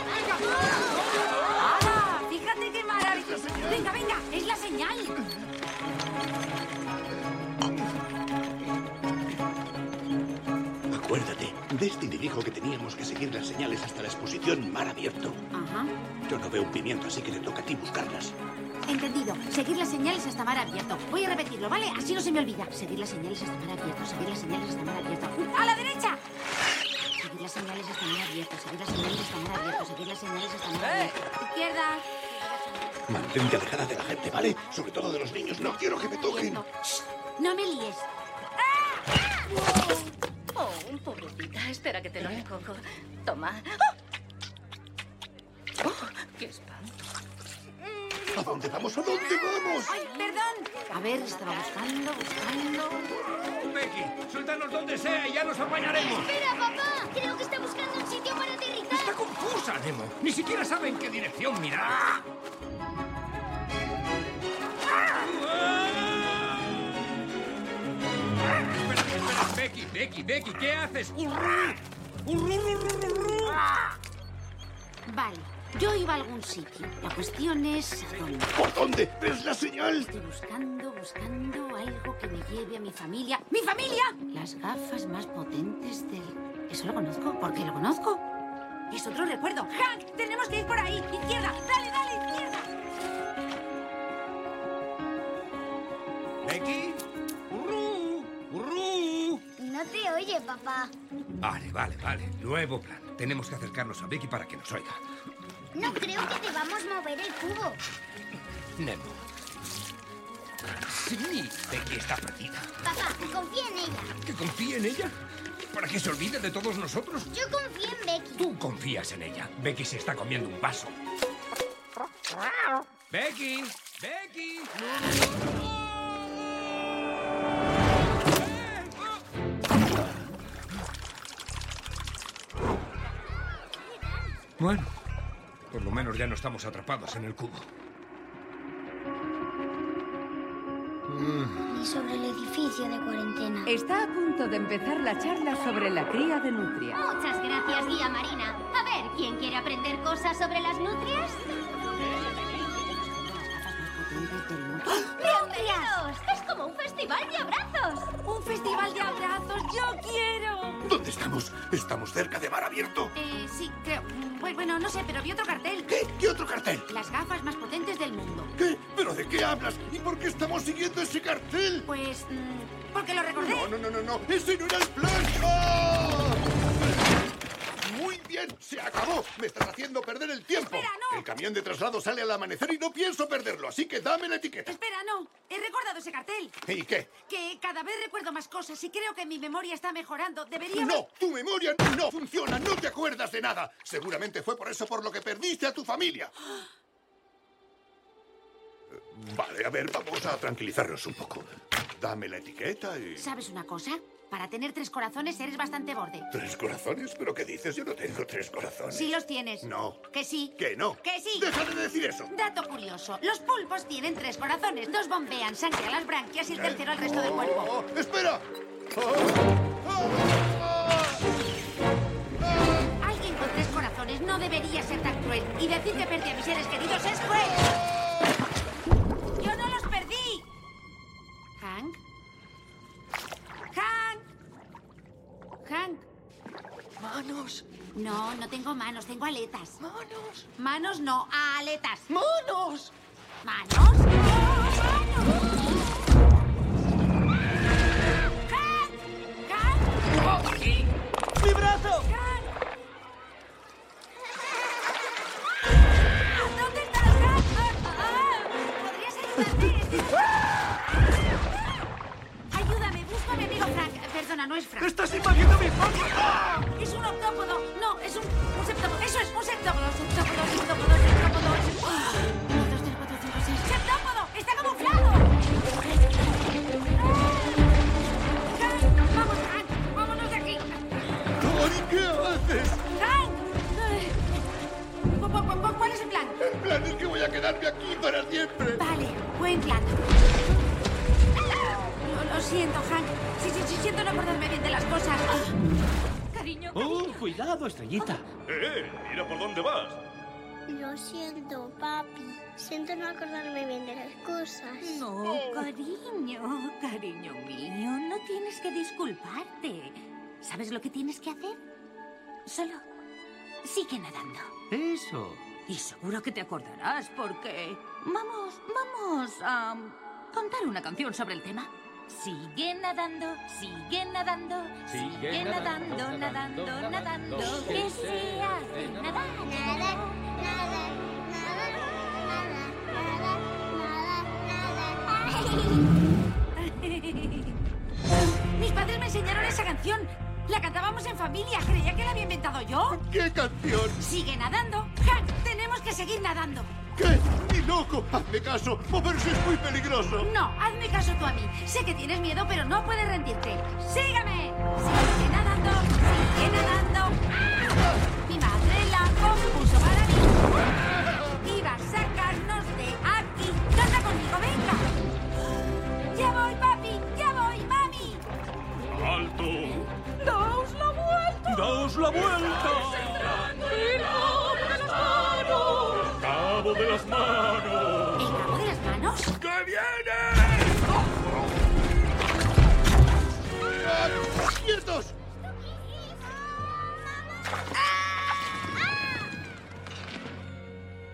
¡Hala! Fíjate qué maravilloso. Venga, venga, es la señal. Acuérdate, Destiny dijo que teníamos que seguir las señales hasta la exposición mar abierto. Ajá. Yo no veo un pimiento, así que te toca a ti buscarlas. Entendido. Seguir las señales hasta mar abierto. Voy a repetirlo, ¿vale? Así no se me olvida. Seguir las señales hasta mar abierto. Seguir las señales hasta mar abierto. ¡A la derecha! Seguir las señales hasta mar abierto. Seguir las señales hasta mar abierto. Seguir las señales hasta mar abierto. Izquierda. Mantente alejada de la gente, ¿vale? Sobre todo de los niños. No quiero que me toquen. No me líes. Oh, pobrecita. Espera que te lo recojo. Toma. ¡Oh! Oh, ¡Qué espanto! ¿A dónde vamos? ¿A dónde vamos? ¡Ay, perdón! A ver, estaba buscando, buscando. Becky, suéltanos donde sea y ya nos apañaremos. Espera, papá. Creo que está buscando un sitio para aterrizar. Está confusa, Nemo. Ni siquiera sabe en qué dirección mirar. Espera, espera, Becky, Becky, Becky, ¿qué haces? ¡Urru! ¡Urru, urru, urru, urru! Vale, yo iba a algún sitio. La cuestión es a dónde. ¿Por dónde? ¿Ves la señal? Estoy buscando, buscando algo que me lleve a mi familia. ¡Mi familia! Las gafas más potentes del... Eso lo conozco. ¿Por qué lo conozco? Es otro recuerdo. ¡Hank! Tenemos que ir por ahí. Izquierda. Dale, dale, izquierda. Becky, ¡urru! oye, papá. Vale, vale, vale. Nuevo plan. Tenemos que acercarnos a Becky para que nos oiga. No creo que debamos mover el cubo. Nemo. Sí, Becky está perdida. Papá, confía en ella. ¿Que confíe en ella? ¿Para que se olvide de todos nosotros? Yo confío en Becky. Tú confías en ella. Becky se está comiendo un vaso. ¡Becky! ¡Becky! Bueno, por lo menos ya no estamos atrapados en el cubo. Ni sobre el edificio de cuarentena. Está a punto de empezar la charla sobre la cría de nutria. Muchas gracias, guía Marina. A ver, ¿quién quiere aprender cosas sobre las nutrias? ¡Bienvenidos! ¡Es como un festival de abrazos! ¡Un festival de abrazos! ¡Yo quiero! ¿Dónde estamos? ¿Estamos cerca de mar abierto? Eh, sí, creo. Bueno, bueno, no sé, pero vi otro cartel. ¿Qué? ¿Qué otro cartel? Las gafas más potentes del mundo. ¿Qué? ¿Pero de qué hablas? ¿Y por qué estamos siguiendo ese cartel? Pues... mm, porque lo recordé. No, no, no, no, no. ¡Ese no era el plan! ¡Ah! Bien, se acabó. Me estás haciendo perder el tiempo. Espera, no. El camión de traslado sale al amanecer y no pienso perderlo, así que dame la etiqueta. Espera, no. He recordado ese cartel. ¿Y qué? Que cada vez recuerdo más cosas y creo que mi memoria está mejorando. Debería... No, tu memoria no funciona, no te acuerdas de nada. Seguramente fue por eso por lo que perdiste a tu familia. Vale, a ver, vamos a tranquilizarnos un poco. Dame la etiqueta y... ¿Sabes una cosa? Para tener tres corazones eres bastante borde. ¿Tres corazones? ¿Pero qué dices? Yo no tengo tres corazones. Sí los tienes. No. Que sí. ¿Que no? Que sí. ¡Deja de decir eso! Dato curioso. Los pulpos tienen tres corazones. Dos bombean sangre a las branquias y el tercero al resto del cuerpo. ¡Oh, espera! Alguien con tres corazones no debería ser tan cruel. Y decir que perdí a mis seres queridos es cruel. No, no tengo manos, tengo aletas. ¡Manos! Manos no, aletas. ¡Manos! ¿Manos? ¡Aquí! ¡Mi brazo! ¿Dónde estás, Hank? Ah, ¿Podrías ayudarme? Ayúdame, busco a mi amigo Frank. Perdona, no es Frank. ¡Estás invadiendo mi espacio! Haces? ¡Hank! ¿Cu- cu- cu- ¿Cuál es el plan? El plan es que voy a quedarme aquí para siempre. Vale, buen plan. Lo, lo siento, Hank. Sí, sí, sí, siento no acordarme bien de las cosas. Cariño, ¡Oh, cuidado, estrellita! ¡Eh! ¡Mira por dónde vas! Lo siento, papi. Siento no acordarme bien de las cosas. No, cariño, cariño mío, no tienes que disculparte. ¿Sabes lo que tienes que hacer? Solo sigue nadando. Eso. Y seguro que te acordarás porque... Vamos, vamos a contar una canción sobre el tema. Sigue nadando, sigue nadando, sigue, nadando, nadando, nadando, que se hace nadar. Nada, nada, nada, nada, nada, Mis padres me enseñaron esa canción. La cantábamos en familia. Creía que la había inventado yo. ¿Qué canción? Sigue nadando. Hank, tenemos que seguir nadando. ¿Qué? ¡Ni loco! ¡Hazme caso! ¡Moverse es muy peligroso! No, hazme caso tú a mí. Sé que tienes miedo, pero no puedes rendirte. ¡Sígame! Sigue nadando, sigue nadando. Mi madre la compuso para mí. Va a sacarnos de aquí. Canta conmigo, venga. Ya voy, papi. Ya voy, mami. ¡Alto! ¡Daos la vuelta! ¡Daos la vuelta! ¡Cabo de las manos! ¿El cabo de las manos? ¡Que viene! ¡Quietos!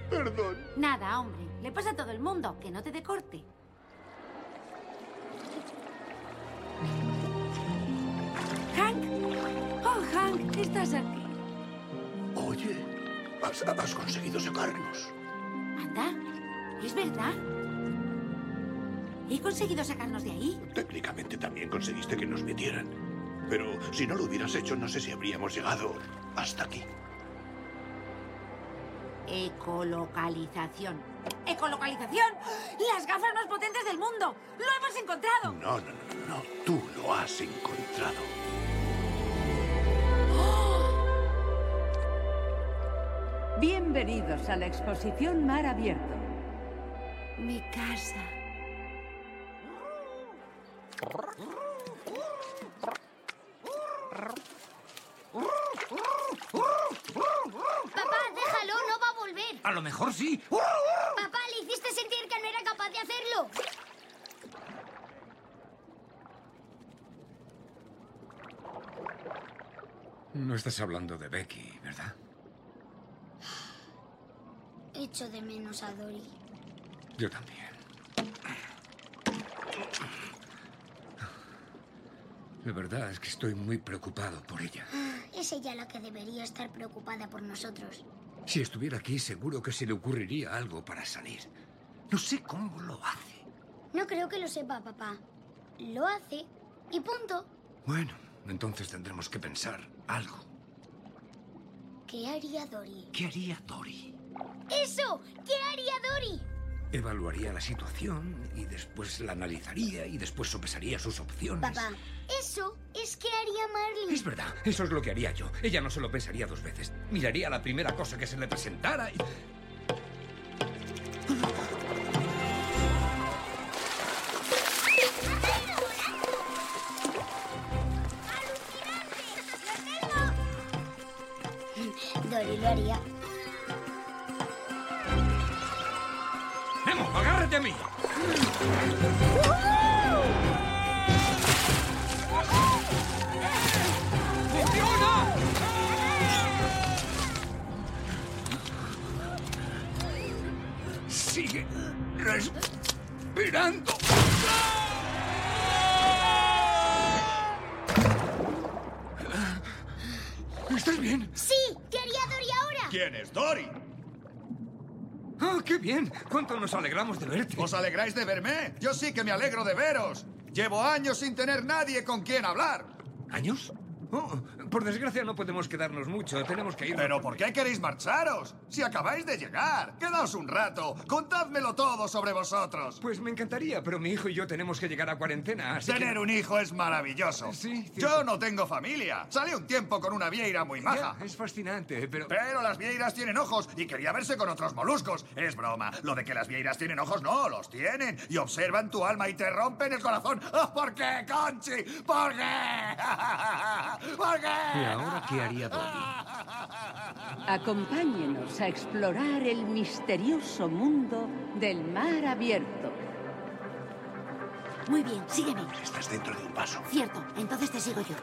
Perdón. Nada, hombre. Le pasa a todo el mundo. Que no te dé corte. Hank, Estás aquí. Oye, has, has conseguido sacarnos. Anda, es verdad. He conseguido sacarnos de ahí. Técnicamente también conseguiste que nos metieran. Pero si no lo hubieras hecho, no sé si habríamos llegado hasta aquí. Ecolocalización. ¿Ecolocalización? ¡Las gafas más potentes del mundo! ¡Lo hemos encontrado! No, no, no, no. Tú lo has encontrado. Bienvenidos a la exposición Mar Abierto. Mi casa. Papá, déjalo, no va a volver. A lo mejor sí. Papá, le hiciste sentir que no era capaz de hacerlo. No estás hablando de Becky, ¿verdad? Echo de menos a Dory. Yo también. La verdad es que estoy muy preocupado por ella. Ah, Es ella la que debería estar preocupada por nosotros. Si estuviera aquí, seguro que se le ocurriría algo para salir. No sé cómo lo hace. No creo que lo sepa, papá. Lo hace y punto. Bueno, entonces tendremos que pensar algo. ¿Qué haría Dory? ¿Qué haría Dory? ¡Eso! ¿Qué haría Dory? Evaluaría la situación y después la analizaría y después sopesaría sus opciones. Papá, eso es que haría Marley. Es verdad, eso es lo que haría yo. Ella no se lo pensaría dos veces. Miraría la primera cosa que se le presentara y... bien! ¿Cuánto nos alegramos de verte? ¿Os alegráis de verme? Yo sí que me alegro de veros. Llevo años sin tener nadie con quien hablar. ¿Años? Oh, por desgracia no podemos quedarnos mucho. Tenemos que ir. ¿Pero por qué queréis marcharos? Si acabáis de llegar. Quedaos un rato. Contádmelo todo sobre vosotros. Pues me encantaría, pero mi hijo y yo tenemos que llegar a cuarentena, así Tener que... un hijo es maravilloso. Sí, Yo no tengo familia. Salí un tiempo con una vieira muy maja. Ya, es fascinante, pero... Pero las vieiras tienen ojos y quería verse con otros moluscos. Es broma. Lo de que las vieiras tienen ojos, no, los tienen. Y observan tu alma y te rompen el corazón. Ah, ¿Por qué, Conchi? ¿Por qué? ¿Por qué? ¿Y ahora qué haría Dory? Acompáñenos a explorar el misterioso mundo del mar abierto. Muy bien, sígueme. Estás dentro de un paso. Cierto, entonces te sigo yo.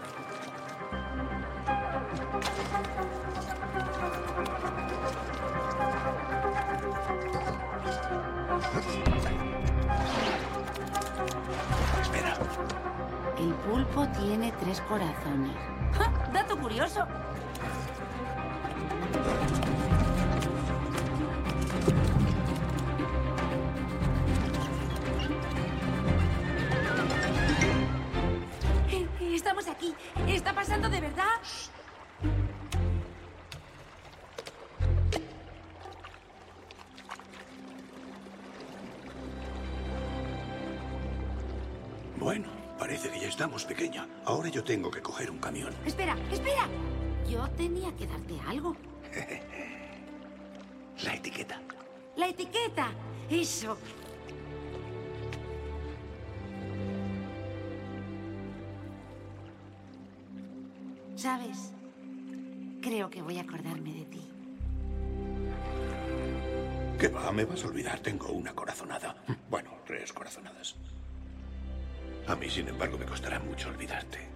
Espera. El pulpo tiene tres corazones. Dato curioso. Eh, Estamos aquí. ¿Está pasando de verdad? Yo tengo que coger un camión. Espera, espera. Yo tenía que darte algo. La etiqueta. La etiqueta. Eso. ¿Sabes? Creo que voy a acordarme de ti. ¿Qué va? ¿Me vas a olvidar? Tengo una corazonada. Bueno, tres corazonadas. A mí, sin embargo, me costará mucho olvidarte.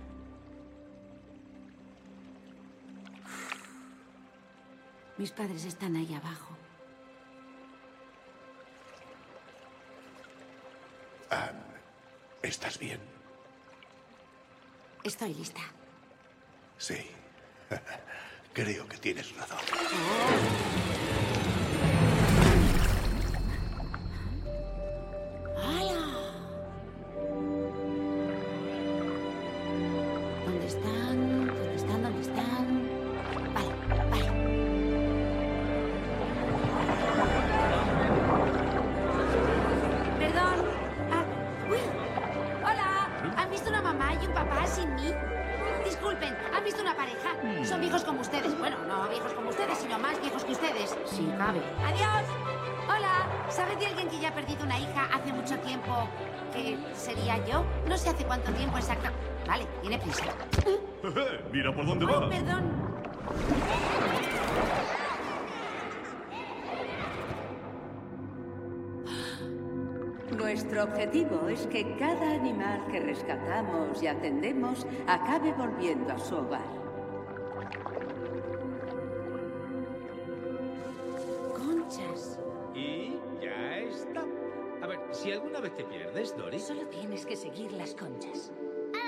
Mis padres están ahí abajo. Anne, ¿estás bien? Estoy lista. Sí. Creo que tienes razón. ¡Hala! Y atendemos acabe volviendo a su hogar. Conchas. Y ya está. A ver, si alguna vez te pierdes, Dory. Solo tienes que seguir las conchas. ¡Ah, conchas!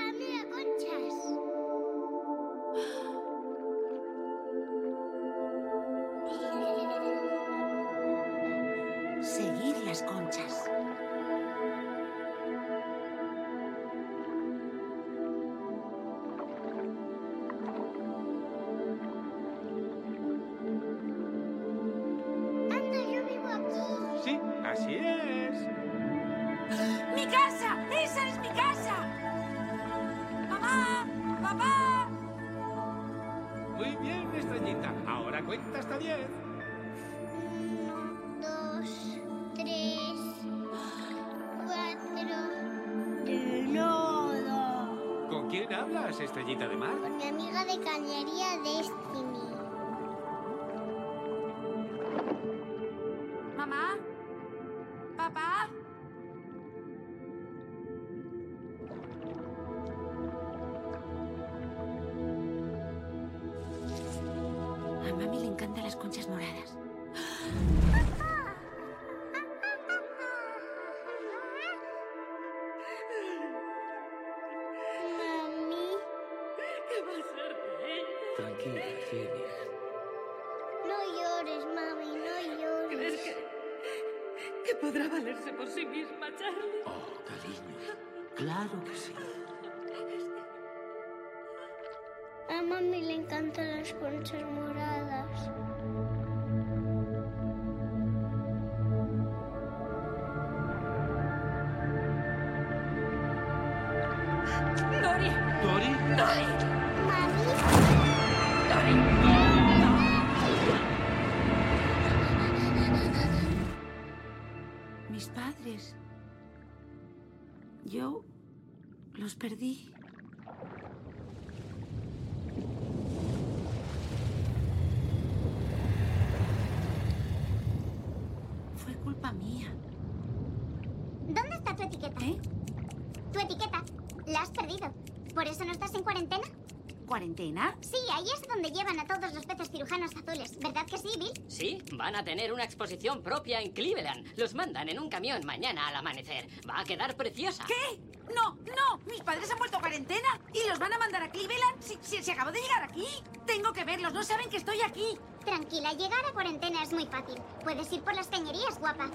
¿Cuarentena? Sí, ahí es donde llevan a todos los peces cirujanos azules. ¿Verdad que sí, Bill? Sí, van a tener una exposición propia en Cleveland. Los mandan en un camión mañana al amanecer. Va a quedar preciosa. ¿Qué? No, no. Mis padres han vuelto a cuarentena y los van a mandar a Cleveland si, si, si acabo de llegar aquí. Tengo que verlos. No saben que estoy aquí. Tranquila, llegar a cuarentena es muy fácil. Puedes ir por las cañerías, guapa.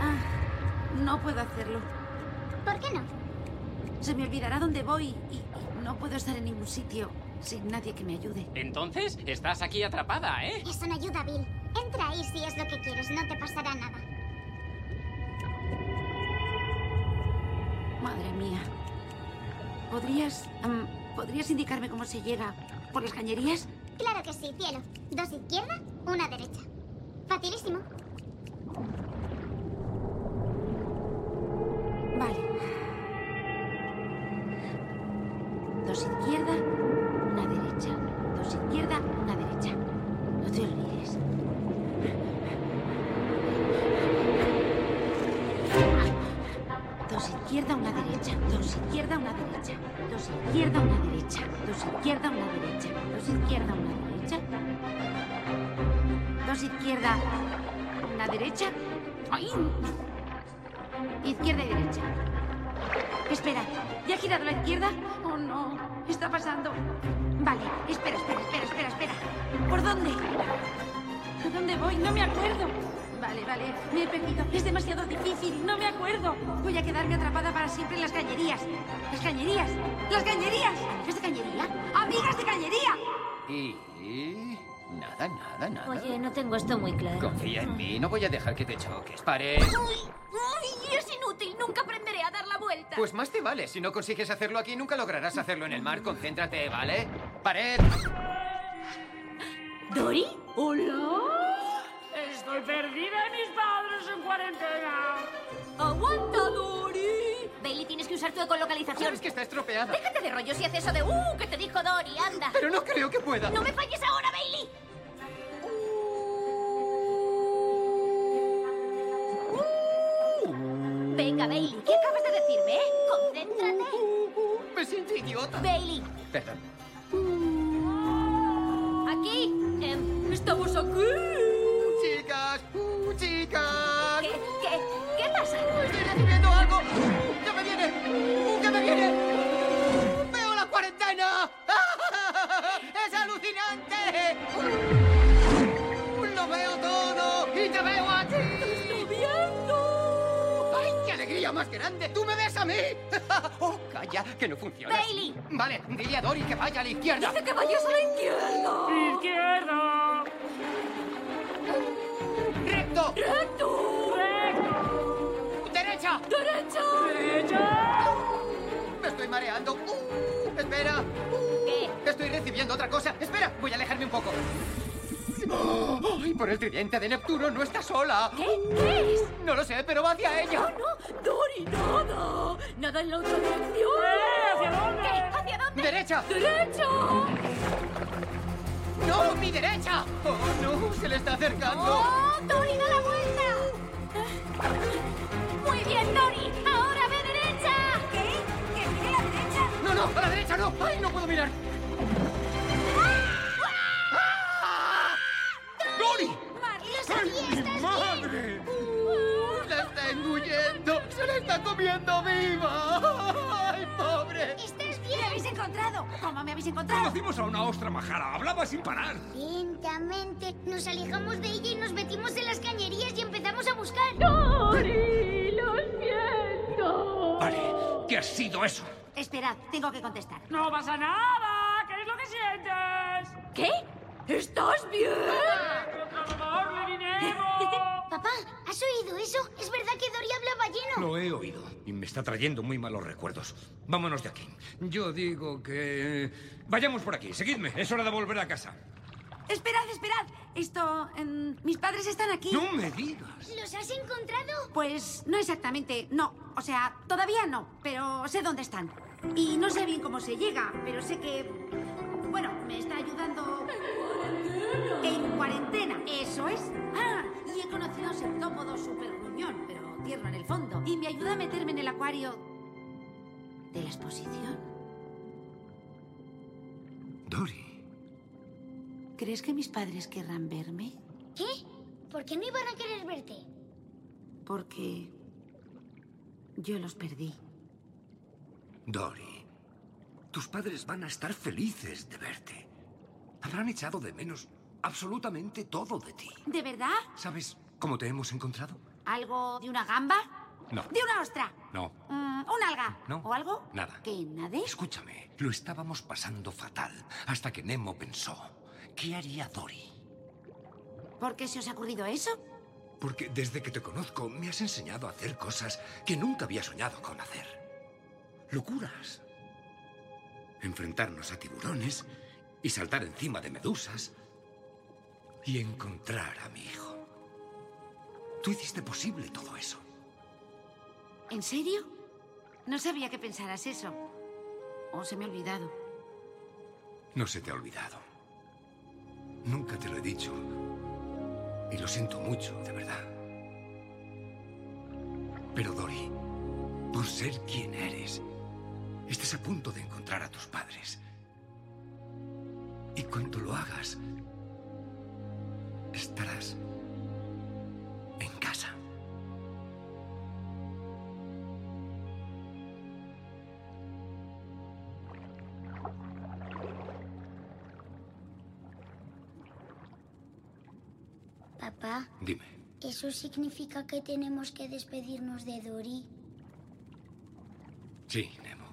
Ah, no puedo hacerlo. ¿Por qué no? Se me olvidará dónde voy y, y no puedo estar en ningún sitio sin nadie que me ayude. Entonces, estás aquí atrapada, ¿eh? Eso no ayuda, Bill. Entra ahí si es lo que quieres, no te pasará nada. Madre mía. ¿Podrías... ¿Podrías indicarme cómo se llega por las cañerías? Claro que sí, cielo. Dos izquierda, una derecha. Facilísimo. Quedarme atrapada para siempre en las cañerías. Las cañerías, las cañerías. ¿Es de cañería? ¡Amigas de cañería! Y... Nada, nada, nada. Oye, no tengo esto muy claro. Confía en mí, no voy a dejar que te choques. Pare. ¡Uy! ¡Uy! Es inútil, nunca aprenderé a dar la vuelta. Pues más te vale. Si no consigues hacerlo aquí, nunca lograrás hacerlo en el mar. Concéntrate, ¿vale? ¡Pared! ¿Dori? ¡Hola! Estoy perdida y mis padres en cuarentena. ¡Aguanta, Dori! Bailey, tienes que usar tu ecolocalización. Sabes que está estropeada. Déjate de rollos y haz eso de ¡Uh! que te dijo Dori, anda. Pero no creo que pueda. ¡No me falles ahora, Bailey! Venga, Bailey, ¿qué acabas de decirme? eh? Concéntrate. Me siento idiota. Bailey, Perdón. aquí. Em, estamos aquí. Chicas, uh, chicas. ¿Qué, qué, qué pasa? Estoy recibiendo algo. ¡Uh, ¡Que me viene! ¡Uh, ¡Que me viene! ¡Uh, ¡Veo la cuarentena! ¡Es alucinante! ¡Uh! ¡Lo veo todo! ¡Y te veo a ti! ¡Estoy viendo! ¡Ay, qué alegría más grande! ¡Tú me ves a mí! ¡Oh, calla! ¡Que no funciona! Bailey. Vale, dile a Dory que vaya a la izquierda. Dice que vayas a la izquierda. ¡Izquierda! ¡Recto! ¡Recto! ¡Derecha! ¡Derecha! ¡Derecha! ¡Me estoy mareando! ¡Uh! ¡Espera! ¿Qué? Estoy recibiendo otra cosa. Espera, voy a alejarme un poco. ¡Ay, por el tridente de Neptuno no está sola! ¿Qué? ¿Qué es? No lo sé, pero va hacia ¡Oh, ella. no! ¡Dori, nada! ¡Nada en la otra dirección! ¡Eh! ¿Hacia dónde? ¿Qué? ¿Hacia dónde? ¡Derecha! ¡Derecha! ¡No, mi derecha! ¡Oh, no! ¡Se le está acercando! ¡Oh, Dori, da la vuelta! ¡Muy bien, Dori! ¡Ahora ve derecha! ¿Qué? ¿Que mire la derecha? ¡No, no! ¡A la derecha no! ¡Ay, no puedo mirar! ¡Dori! ¡Lo sabía, estás ¡Madre! ¡Uh, ¡La está engullendo! ¡Se la está comiendo viva! ¡Ay, pobre! ¿Estás ¿Me bien? habéis encontrado? ¿Cómo me habéis encontrado? Conocimos a una ostra majara. Hablaba sin parar. Lentamente nos alejamos de ella y nos metimos en las cañerías y empezamos a buscar. ¡Dori, ¿qué ha sido eso? Esperad, tengo que contestar. ¡No pasa nada! ¿Qué es lo que sientes? ¿Qué? ¿Estás bien? ¡Por favor, Leninemo! Papá, ¿has oído eso? ¿Es verdad que Dory habla balleno? Lo he oído y me está trayendo muy malos recuerdos. Vámonos de aquí. Yo digo que... Vayamos por aquí, seguidme. Es hora de volver a casa. Esperad, esperad. Esto... em, mis padres están aquí. No me digas. ¿Los has encontrado? Pues no exactamente, no. O sea, todavía no, pero sé dónde están. Y no sé bien cómo se llega, pero sé que... Bueno, me está ayudando... En cuarentena, eso es. Ah, y he conocido a un septópodo súper gruñón, pero tierno en el fondo. Y me ayuda a meterme en el acuario de la exposición. Dory. ¿Crees que mis padres querrán verme? ¿Qué? ¿Por qué no iban a querer verte? Porque yo los perdí. Dory. Tus padres van a estar felices de verte. Habrán echado de menos absolutamente todo de ti. ¿De verdad? ¿Sabes cómo te hemos encontrado? ¿Algo de una gamba? No. ¿De una ostra? No, Mm, ¿Un alga? No. ¿O algo? nada. ¿Que nade? Escúchame, lo estábamos pasando fatal hasta que Nemo pensó, ¿qué haría Dory? ¿Por qué se os ha ocurrido eso? Porque desde que te conozco me has enseñado a hacer cosas que nunca había soñado con hacer. Locuras. Enfrentarnos a tiburones y saltar encima de medusas y encontrar a mi hijo. Tú hiciste posible todo eso. ¿En serio? No sabía que pensaras eso. ¿O se me ha olvidado? No se te ha olvidado. Nunca te lo he dicho. Y lo siento mucho, de verdad. Pero Dory, por ser quien eres, estás a punto de encontrar a tus padres. Y cuando lo hagas, estarás en casa. Papá, Dime. ¿eso significa que tenemos que despedirnos de Dory? Sí, Nemo.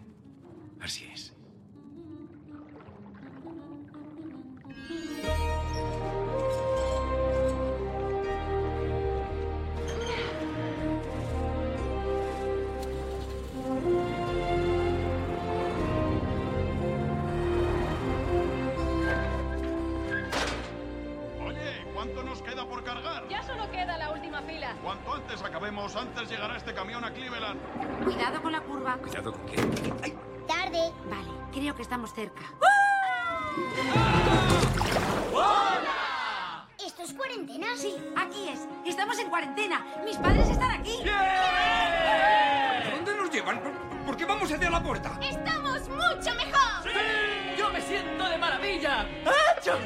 Así es. Antes llegará este camión a Cleveland. Cuidado con la curva. Cuidado con qué. Tarde. Vale, creo que estamos cerca. ¿Esto es cuarentena? Sí, aquí es. Estamos en cuarentena. Mis padres están aquí. ¿A dónde nos llevan? ¿Por, por qué vamos hacia la puerta? ¡Estamos mucho mejor! ¡Sí! ¡Yo me siento de maravilla! ¡Acho!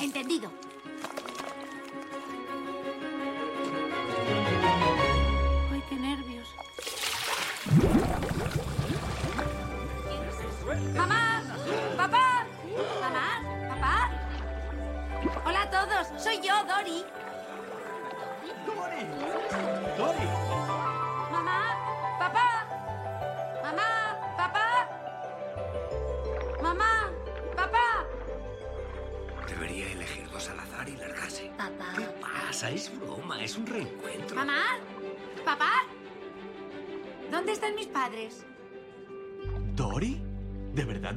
¿Entendido?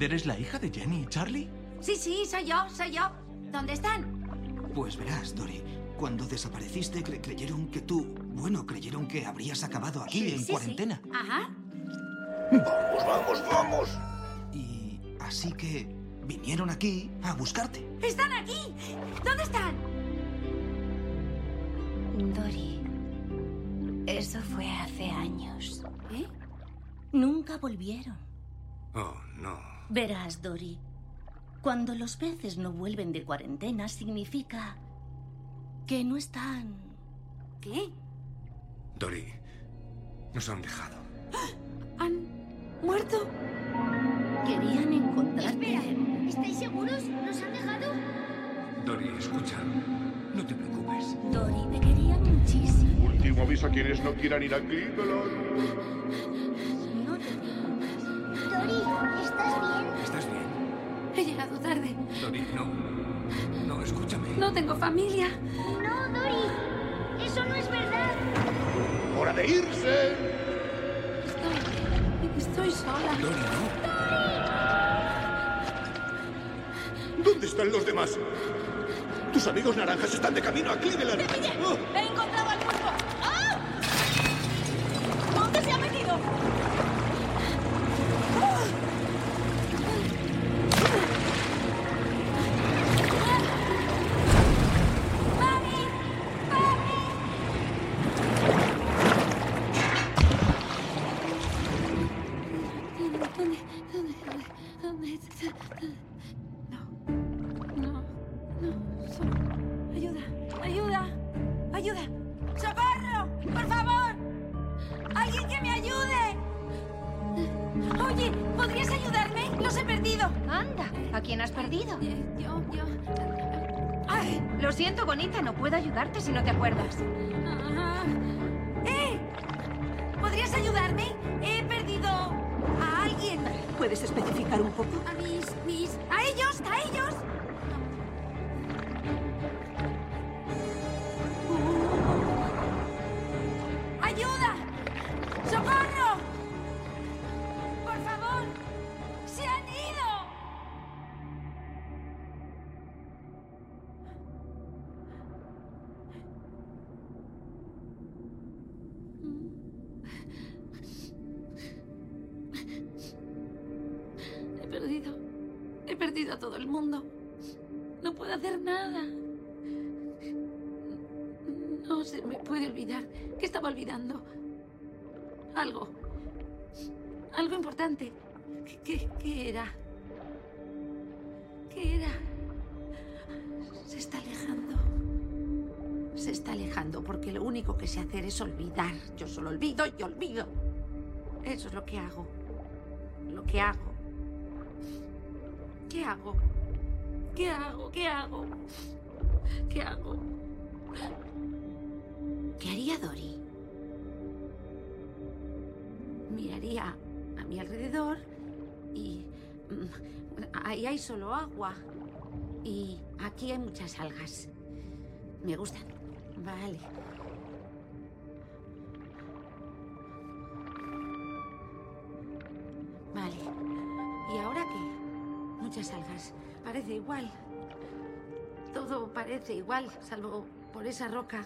Eres la hija de Jenny y Charlie? Sí, sí, soy yo, soy yo. ¿Dónde están? Pues verás, Dory, cuando desapareciste cre- creyeron que tú, bueno, creyeron que habrías acabado aquí Sí, en sí, sí. cuarentena. Ajá. Vamos, vamos, vamos. Y así que vinieron aquí a buscarte. ¡Están aquí! ¿Dónde están? Dory, eso fue hace años. ¿Eh? Nunca volvieron. Oh, no. Verás, Dory, cuando los peces no vuelven de cuarentena significa que no están... ¿Qué? Dory, nos han dejado. ¿Han muerto? Querían encontrarte. Espera, ¿estáis seguros? ¿Nos han dejado? Dory, escucha. No te preocupes. Dory, te querían muchísimo. Último aviso a quienes no quieran ir a Cleveland. tarde. Dory, no. No, escúchame. No tengo familia. No, Dory. Eso no es verdad. ¡Hora de irse! Estoy, estoy sola. Dory, no. ¿Dónde están los demás? Tus amigos naranjas están de camino a Cleveland. Oh, ¡He Algo importante. ¿Qué, era? ¿Qué era? Se está alejando. Se está alejando porque lo único que sé hacer es olvidar. Yo solo olvido y olvido. Eso es lo que hago. Lo que hago. ¿Qué hago? ¿Qué hago? ¿Qué hago? ¿Qué hago? ¿Qué haría Dory? Miraría a mi alrededor y... mm, Ahí hay solo agua. Y aquí hay muchas algas. Me gustan. Vale. Vale. ¿Y ahora qué? Muchas algas. Parece igual. Todo parece igual, salvo por esa roca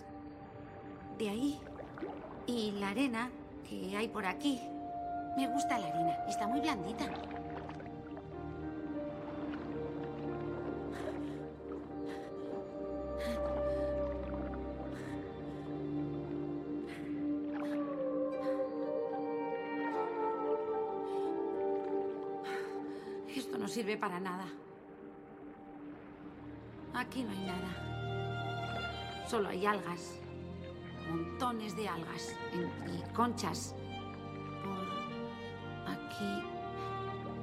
de ahí. Y la arena que hay por aquí. Me gusta la arena. Está muy blandita. Esto no sirve para nada. Aquí no hay nada. Solo hay algas. Montones de algas y conchas.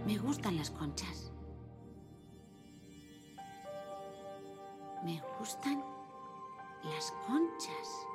Me gustan las conchas. Me gustan las conchas.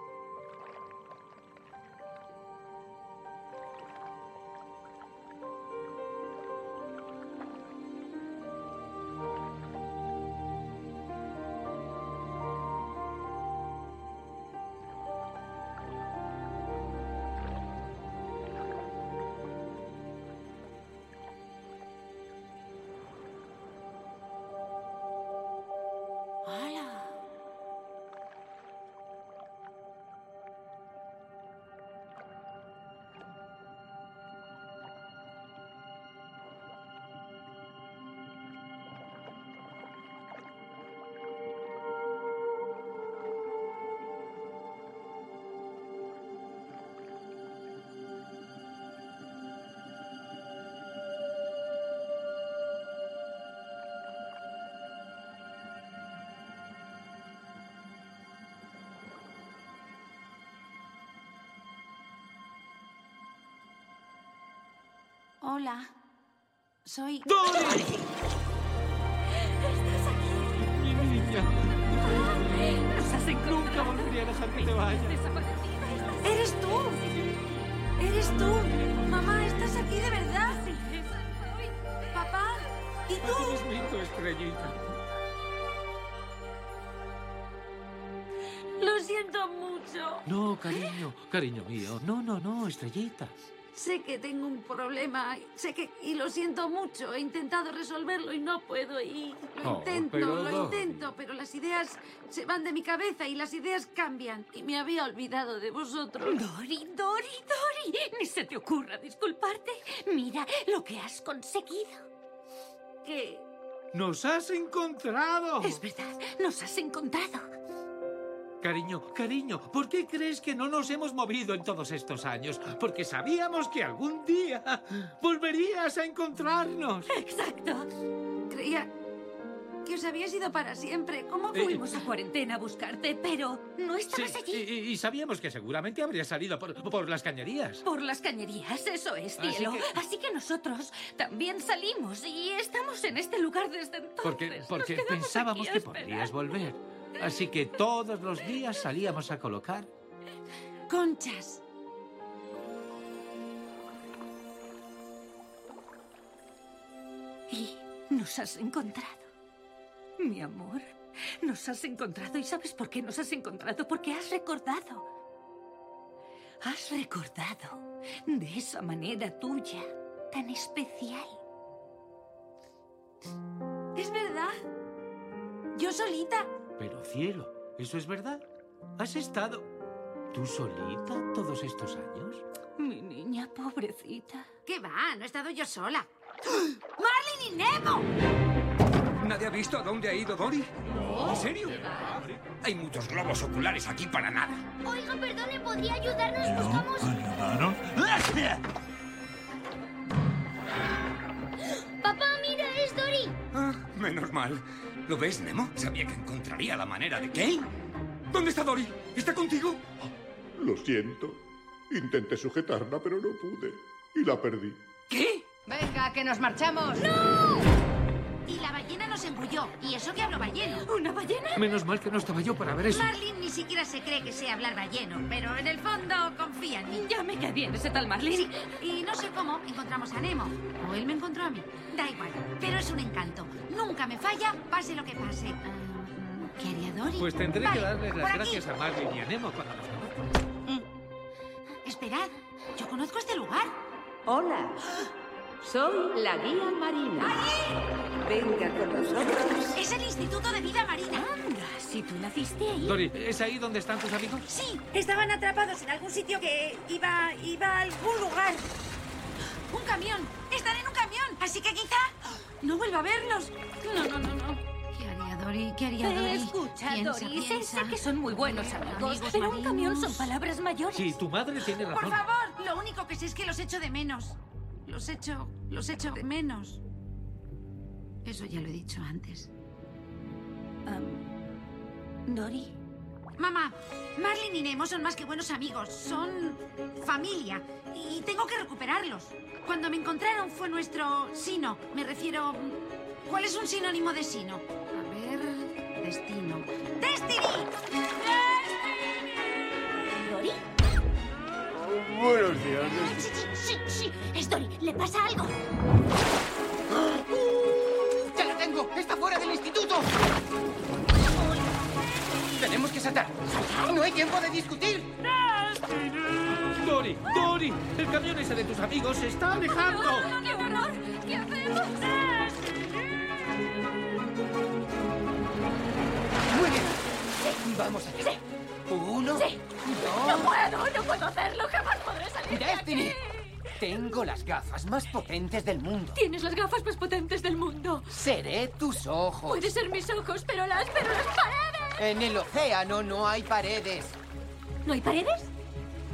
Hola. Soy. ¡Dory! ¡Estás aquí! Mi niña. Encontrado. Nunca volvería a dejar que te vayas. ¡Eres tú! ¡Eres tú! Mamá, ¿estás aquí de verdad? Papá, ¿y tú? mismito, estrellita. Lo siento mucho. No, cariño, cariño mío. No, no, no, estrellita. Sé que tengo un problema, sé que y lo siento mucho. He intentado resolverlo y no puedo y lo Oh, intento, pero lo intento, pero las ideas se van de mi cabeza y las ideas cambian y me había olvidado de vosotros. Dory, Dory, Dory. Ni se te ocurra disculparte. Mira lo que has conseguido. ¿Qué? ¡Nos has encontrado! Es verdad, nos has encontrado. Cariño, cariño, ¿por qué crees que no nos hemos movido en todos estos años? Porque sabíamos que algún día volverías a encontrarnos. Exacto. Creía que os habías ido para siempre. ¿Cómo Eh, Fuimos a cuarentena a buscarte, pero no estabas allí. y- y sabíamos que seguramente habría salido por, por las cañerías. Por las cañerías, eso es, Así cielo. que- Así que nosotros también salimos y estamos en este lugar desde entonces. Porque, porque pensábamos que podrías volver. Así que todos los días salíamos a colocar. Conchas. Y nos has encontrado. Mi amor, nos has encontrado. ¿Y sabes por qué nos has encontrado? Porque has recordado. Has recordado de esa manera tuya, tan especial. Es verdad. Yo solita. Pero cielo, ¿eso es verdad? ¿Has estado tú solita todos estos años? Mi niña pobrecita. ¿Qué va? No he estado yo sola. ¡Marlin y Nemo! ¿Nadie ha visto a dónde ha ido Dory? ¿En serio? Hay muchos globos oculares aquí para nada. Oiga, perdone, ¿podría ayudarnos? Buscamos... ¿Ayudaron? Papá, mira, es Dory. Ah, menos mal. ¿Lo ves, Nemo? Sabía que encontraría la manera de... ¿Qué? ¿Dónde está Dory? ¿Está contigo? Lo siento. Intenté sujetarla, pero no pude. Y la perdí. ¿Qué? Venga, que nos marchamos. Y la ballena nos embulló. Y eso que hablo balleno. ¿Una ballena? Menos mal que no estaba yo para ver eso. Marlin ni siquiera se cree que sé hablar balleno, pero en el fondo confía en mí. Ya me cae bien ese tal Marlin. Sí, y no sé cómo encontramos a Nemo. O él me encontró a mí. Da igual, pero es un encanto. Nunca me falla, pase lo que pase. Ah, ¿Qué haría Dory? Pues tendré Vale, que darles las aquí. gracias a Marvin y a Nemo cuando los conozco. Esperad, yo conozco este lugar. Hola. Soy la guía marina. Venga con nosotros. Es el Instituto de Vida Marina. Anda, si tú naciste ahí. Dory, ¿es ahí donde están tus amigos? Sí, estaban atrapados en algún sitio que iba, iba a algún lugar. Un camión. Están en un camión. Así que quizá no vuelva a verlos. No, no, no, no. ¿Qué haría Dory? ¿Qué haría Dory? Escucha, Piensa, Dory, sé- piensa. sé que son muy buenos amigos, Amigos pero un camión marinos. son palabras mayores. Sí, tu madre tiene Por razón. favor, lo único que sé es que los echo de menos. Los echo, los echo de menos. Eso ya lo he dicho antes. Dory. Mamá, Marlin y Nemo son más que buenos amigos, son familia y tengo que recuperarlos. Cuando me encontraron fue nuestro sino, me refiero... ¿Cuál es un sinónimo de sino? A ver, destino. ¡Destiny! ¿Dory? Buenos días. Sí, sí, sí, es Dory. ¿Le pasa algo? ¡Ya la tengo! ¡Está fuera del instituto! Tenemos que saltar. ¡No hay tiempo de discutir! Dory, Dory, el camión ese de tus amigos se está alejando. ¡Qué horror! ¿Qué hacemos? Muy bien. Vamos allá. Uno, Sí. dos... No puedo, no puedo hacerlo. Jamás podré salir de ¡Destiny! aquí. Tengo las gafas más potentes del mundo. Tienes las gafas más potentes del mundo. Seré tus ojos. Puede ser mis ojos, pero las, pero las paredes. En el océano no hay paredes. ¿No hay paredes?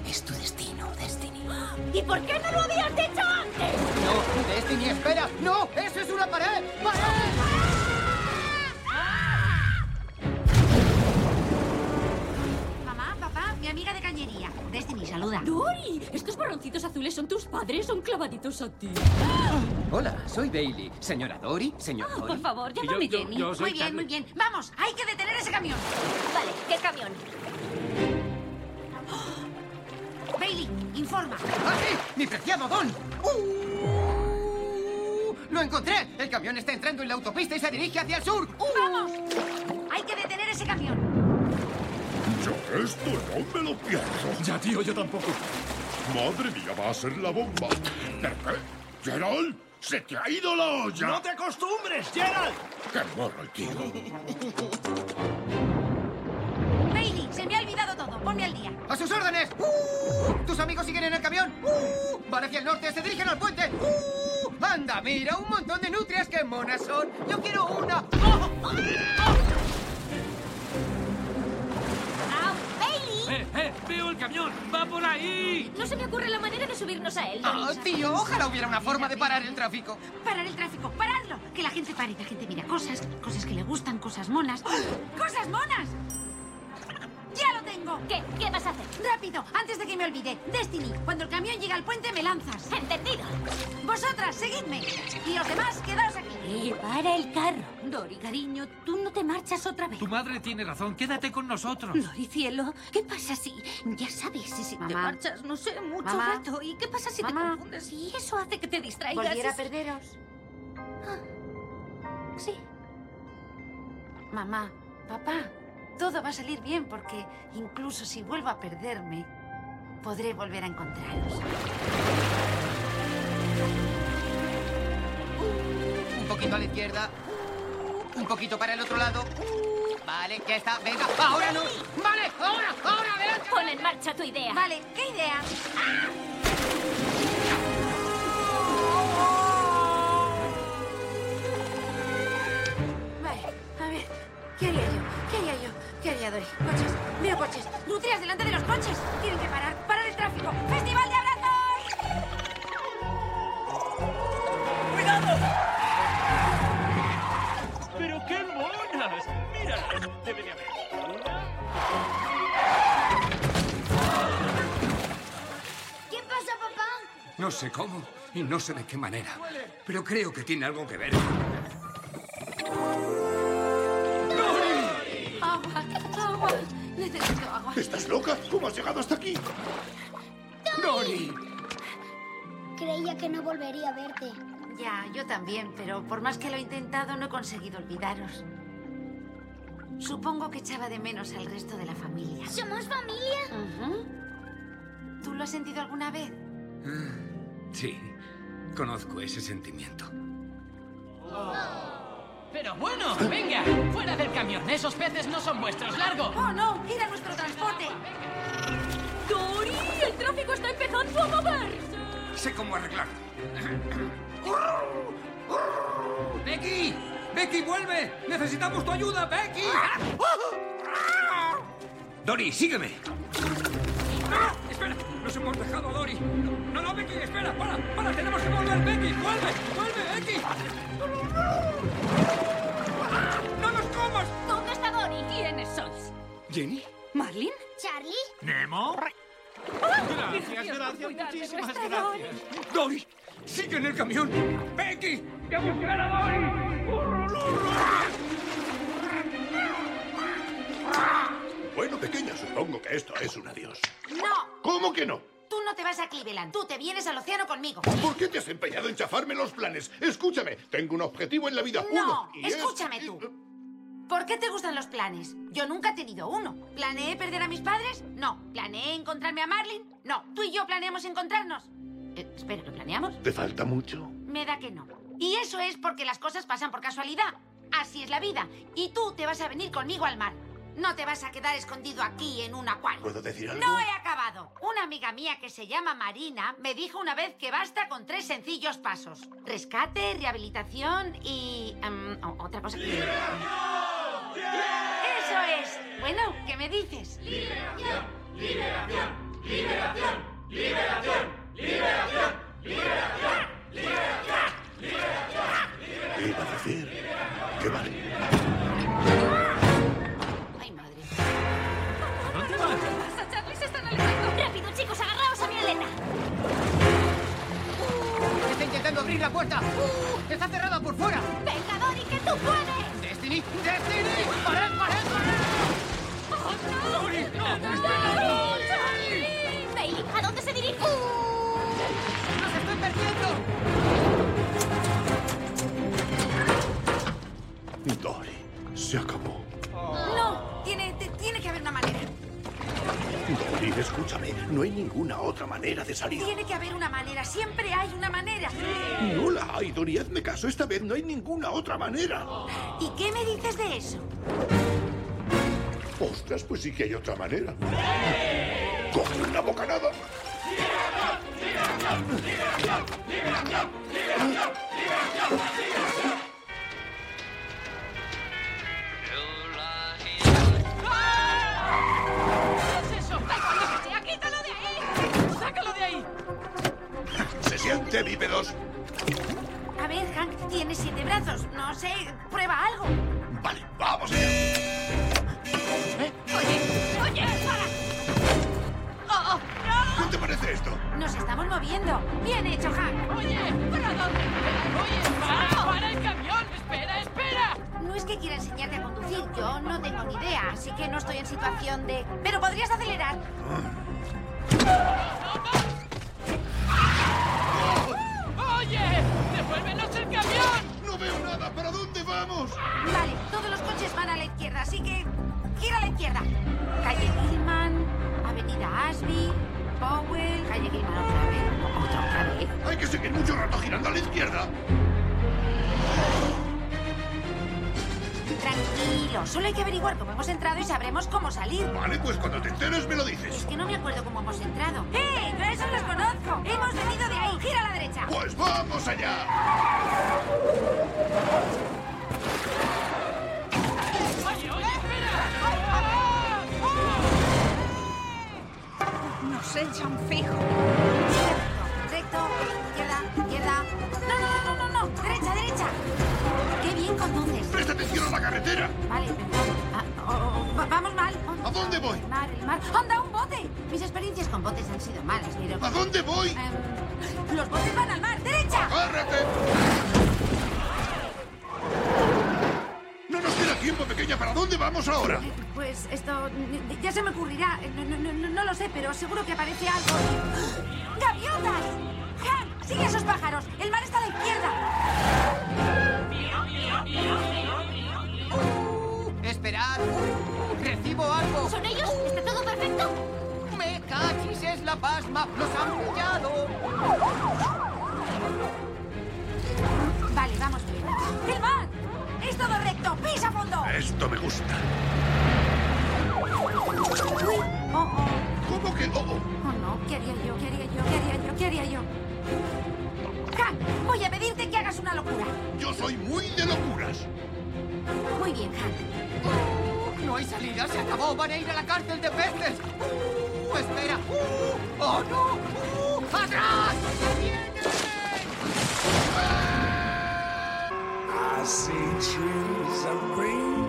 Es tu destino, Destiny. ¿Y por qué no lo habías dicho antes? No, Destiny, espera. ¡No! ¡Eso es una pared! ¡Pared! Mi amiga de cañería. Destiny, saluda. Dory, estos borroncitos azules son tus padres, son clavaditos a ti. Hola, soy Bailey. Señora Dory, señor Dory. Por favor, llámame yo- Jenny. yo Muy bien, muy bien. Vamos, hay que detener ese camión. Vale, ¿qué camión? Bailey, informa. ¡Ah, sí! ¡Mi preciado Don! ¡Uh! ¡Lo encontré! El camión está entrando en la autopista y se dirige hacia el sur. ¡Uh! ¡Vamos! Hay que detener ese camión. Esto no me lo pierdo. Ya, tío, yo tampoco. Madre mía, va a ser la bomba. ¿Pero qué? Gerald, se te ha ido la olla. ¡No te acostumbres, Gerald! ¡Qué morro el tío! Bailey, se me ha olvidado todo. Ponme al día. ¡A sus órdenes! ¡Uh! ¿Tus amigos siguen en el camión? ¡Uh! Van hacia el norte, se dirigen al puente. ¡Uh! ¡Anda, mira! ¡Un montón de nutrias! ¡Qué monas son! ¡Yo quiero una! ¡Oh! ¡Oh! ¡Eh, eh! ¡Veo el camión! ¡Va por ahí! No se me ocurre la manera de subirnos a él, ¡Ah, Dory. tío! Ojalá hubiera una forma de parar el tráfico. Parar el tráfico, paradlo. Que la gente pare, que la gente mira cosas, cosas que le gustan, cosas monas. ¡Cosas monas! ¡Ya lo tengo! ¿Qué? ¿Qué vas a hacer? Rápido, antes de que me olvide. Destiny, cuando el camión llegue al puente me lanzas. Entendido. Vosotras, seguidme. Y los demás, quedaos aquí. Eh, para el carro. Dory, cariño, tú no te marchas otra vez. Tu madre tiene razón. Quédate con nosotros. Dory, cielo, ¿qué pasa si... Ya sabes, si, si te marchas, no sé, mucho Mamá. rato. ¿Y qué pasa si te confundes? Y eso hace que te distraigas. Volviera a perderos. Sí. Mamá, papá, todo va a salir bien porque incluso si vuelvo a perderme, podré volver a encontraros. Un poquito a la izquierda. Un poquito para el otro lado. Vale, ya está. Venga, ahora no. Vale, ahora, ahora, vean. Pon en marcha tu idea. Vale, ¿qué idea? Dory. Coches. Veo coches. Nutrias delante de los coches. Tienen que parar. Parar el tráfico. ¡Festival de abrazos! ¡Pero qué monas! ¡Mira! Debe de haber ¿Qué pasa, papá? No sé cómo y no sé de qué manera, pero creo que tiene algo que ver. ¿Estás loca? ¿Cómo has llegado hasta aquí? ¡Dory! Creía que no volvería a verte. Ya, yo también, pero por más que lo he intentado, no he conseguido olvidaros. Supongo que echaba de menos al resto de la familia. ¿Somos familia? ¿Tú lo has sentido alguna vez? Sí, conozco ese sentimiento. Pero bueno, venga, fuera del camión. Esos peces no son vuestros. ¡Largo! ¡Oh, no! ¡Gira nuestro transporte! ¡Dory! ¡El tráfico está empezando a moverse! Sé cómo arreglarlo. ¡Becky! ¡Becky, vuelve! ¡Necesitamos tu ayuda, Becky! Dory, sígueme. ¡No! ¡Espera! ¡Nos hemos dejado a Dory! ¡No, no, Becky! ¡Espera! ¡Para! ¡Para! ¡Tenemos que volver, Becky! ¡Vuelve! ¡Vuelve, Becky! ¡No nos comas! ¿Dónde está Dory? ¿Quiénes sois? ¿Jenny? ¿Marlin? ¿Charlie? ¿Nemo? Gracias, gracias, muchísimas gracias. ¡Dory! ¡Sigue en el camión! ¡Becky! ¡Que buscar a Dory! Bueno, pequeña, supongo que esto es un adiós. ¡No! ¿Cómo que no? Tú no te vas a Cleveland. Tú te vienes al océano conmigo. ¿Por qué te has empeñado en chafarme los planes? Escúchame, tengo un objetivo en la vida. No, uno, y es- escúchame tú. ¿Por qué te gustan los planes? Yo nunca he tenido uno. ¿Planeé perder a mis padres? No. ¿Planeé encontrarme a Marlin? No. ¿Tú y yo planeamos encontrarnos? Eh, espera, ¿lo planeamos? ¿Te falta mucho? Me da que no. Y eso es porque las cosas pasan por casualidad. Así es la vida. Y tú te vas a venir conmigo al mar. No te vas a quedar escondido aquí en un acuario. ¿Puedo decir algo? No he acabado. Una amiga mía que se llama Marina me dijo una vez que basta con tres sencillos pasos. Rescate, rehabilitación y... o- otra cosa que... ¡Eso es! Bueno, ¿qué me dices? ¡Liberación! ¡Liberación! ¡Liberación! ¡Liberación! ¡Liberación! ¡Liberación! ¿Qué iba a decir? Que vale. Abrir la puerta! ¡Uh! ¡Está cerrada por fuera! ¡Venga, Dory, que tú puedes! ¡Destiny! ¡Destiny! ¡Pared, pared, pared! ¡Oh, no! ¡No, Charlie! Bailey, ¿a dónde se dirige? ¡Nos estoy perdiendo! Dory, se acabó. Escúchame, no hay ninguna otra manera de salir. Tiene que haber una manera. Siempre hay una manera. No la hay, Dory, hazme caso. Esta vez no hay ninguna otra manera. ¿Y qué me dices de eso? Ostras, pues sí que hay otra manera. Coge una bocanada. ¿Qué A ver, Hank, tienes siete brazos. No sé, prueba algo. Vale, vamos allá. ¡Oye! ¡Oye! ¡Para! ¡Oh, oh! ¿Qué te parece esto? Nos estamos moviendo. Bien hecho, Hank. ¡Oye! ¿Para dónde? ¡Oye! ¡Para! ¡Para el camión! ¡Espera, espera! No es que quiera enseñarte a conducir. Yo no tengo ni idea, así que no estoy en situación de... Pero podrías acelerar. ¡Oye! Veo nada. ¿Para dónde vamos? Vale, todos los coches van a la izquierda, así que... Gira a la izquierda. Calle Gilman, Avenida Ashby, Powell... Calle Gilman otra vez. Otra, otra vez. Hay que seguir mucho rato girando a la izquierda. Tranquilo, solo hay que averiguar cómo hemos entrado y sabremos cómo salir. Vale, pues cuando te enteres me lo Es dices. que no me acuerdo cómo hemos entrado. ¡Eh! ¡Yo esos los conozco! ¡Hemos venido de ahí! ¡Gira a la derecha! ¡Pues vamos allá! ¡Oye, oye, espera! Nos echan fijo. Recto, izquierda, izquierda. No, no, no, no, no, derecha, derecha. Qué bien conduces. Presta atención a la carretera. Vale, ah, oh, oh, oh, pero, vamos mal. ¿A dónde voy? El mar, el mar. ¡Anda, un bote! Mis experiencias con botes han sido malas, pero. ¿A dónde voy? Em, los botes van al mar. ¡Derecha! ¡Agárrate! No nos queda tiempo, pequeña. ¿Para dónde vamos ahora? Pues esto ya se me ocurrirá. No, no, no, no, no lo sé, pero seguro que aparece algo. ¡Gaviotas! ¡Han! ¡Sigue a esos pájaros! ¡El mar está a la izquierda! ¡Esperad! ¡Recibo algo! ¿Son ellos? ¿Está todo perfecto? ¡Me cachis! ¡Es la pasma! ¡Los han pillado! Vale, vamos bien. ¡El mar! ¡Es todo recto! ¡Pisa fondo! Esto me gusta. Uy, oh, oh. ¿Cómo que oh, oh? Oh, no. ¿Qué haría yo? ¿Qué haría yo? ¿Qué haría yo? ¿Qué haría yo? Han, voy a pedirte que hagas una locura. Yo soy muy de locuras. Muy bien, Han. ¡No hay salida! ¡Se acabó! ¡Van a ir a la cárcel de peces! ¡Uh! ¡Espera! ¡Uh! ¡Oh, no! ¡Uh! ¡Atrás! I see trees of green,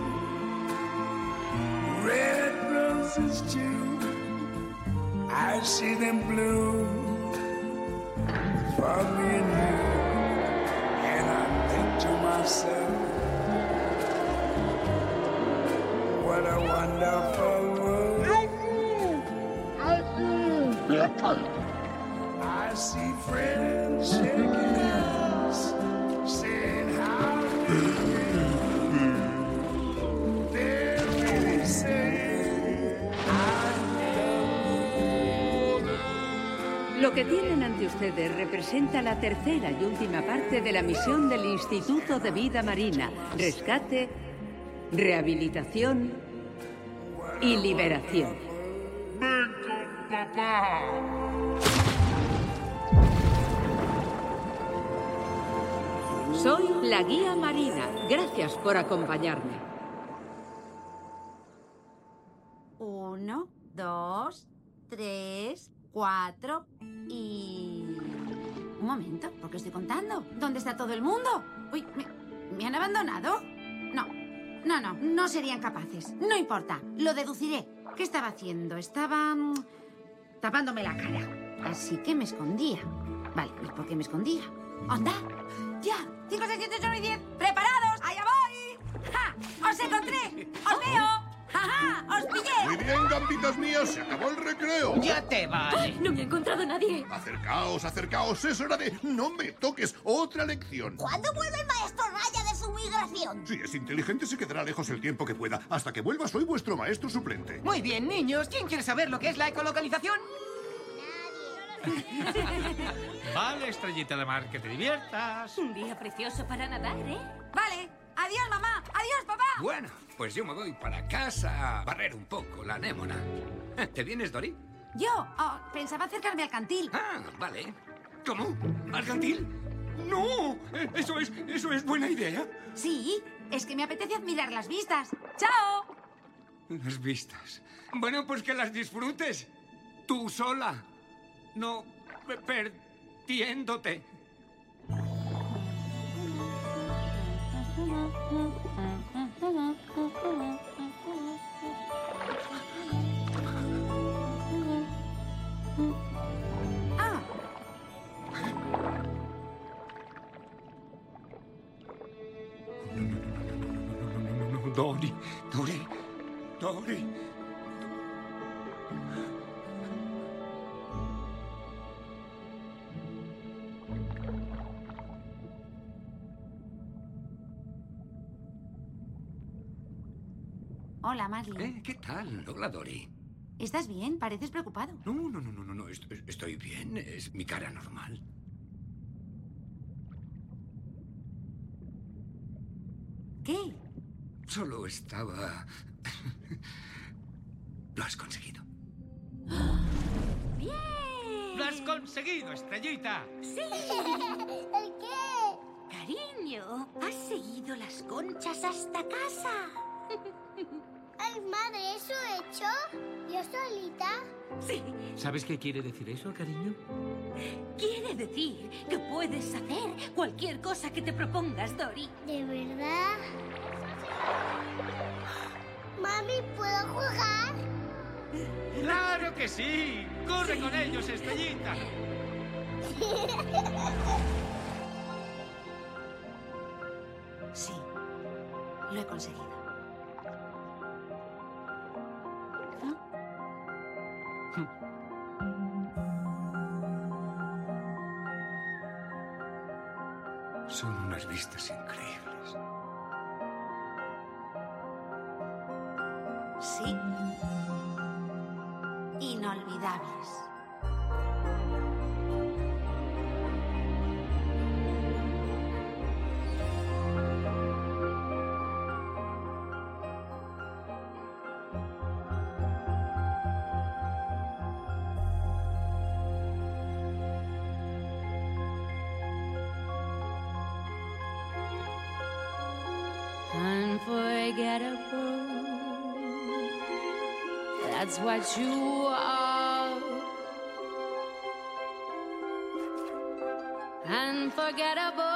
red roses too. I see them bloom for me and you. And I think to myself, Lo que tienen ante ustedes representa la tercera y última parte de la misión del Instituto de Vida Marina. Rescate, rehabilitación y liberación. papá. Soy la guía marina. Gracias por acompañarme. Uno, dos, tres, cuatro y... Un momento, ¿por qué estoy contando? ¿Dónde está todo el mundo? Uy, ¿me, me han abandonado? No, no, no, no serían capaces. No importa, lo deduciré. ¿Qué estaba haciendo? Estaba... mm, tapándome la cara. Así que me escondía. Vale, ¿y por qué me escondía? ¡Anda! ¡Ya! ¡Cinco, seis, siete, ocho, nueve y diez! ¡Preparados! ¡Allá voy! ¡Ja! ¡Os encontré! ¡Os veo! ¡Ja, ja! ¡Os pillé! Muy bien, gambitas mías, se acabó el recreo. ¡Ya te vale! No me ha encontrado nadie. Acercaos, acercaos, es hora de... No me toques, otra lección. ¿Cuándo vuelve el maestro Raya de su migración? Si es inteligente, se quedará lejos el tiempo que pueda. Hasta que vuelva, soy vuestro maestro suplente. Muy bien, niños. ¿Quién quiere saber lo que es la ecolocalización? Vale, estrellita de mar, que te diviertas. Un día precioso para nadar, ¿eh? Vale. Adiós, mamá. Adiós, papá. Bueno, pues yo me voy para casa a barrer un poco la anémona. ¿Te vienes, Dory? Yo oh, pensaba acercarme al cantil. Ah, vale. ¿Cómo? ¿Al cantil? ¡No! Eh, Eso es, eso es buena idea. Sí, es que me apetece admirar las vistas. ¡Chao! Las vistas. Bueno, pues que las disfrutes. Tú sola. No pe- perdiéndote. Dory, Dory, Dory. hola, Marley. ¿Eh? ¿Qué tal? Hola, Dory. ¿Estás bien? Pareces preocupado. No, no, no, no, no, no. est- Estoy bien. Es mi cara normal. Solo estaba... Lo has conseguido. ¡Bien! ¡Lo has conseguido, estrellita! ¡Sí! ¿El qué? Cariño, has seguido las conchas hasta casa. ¡Ay, madre! ¿Eso he hecho? ¿Yo solita? Sí. ¿Sabes qué quiere decir eso, cariño? Quiere decir que puedes hacer cualquier cosa que te propongas, Dory. ¿De verdad? Mami, ¿puedo jugar? ¡Claro que sí! ¡Corre con ellos, Estrellita! Sí, lo he conseguido. Son unas vistas labios. Unforgettable. That's what you unforgettable.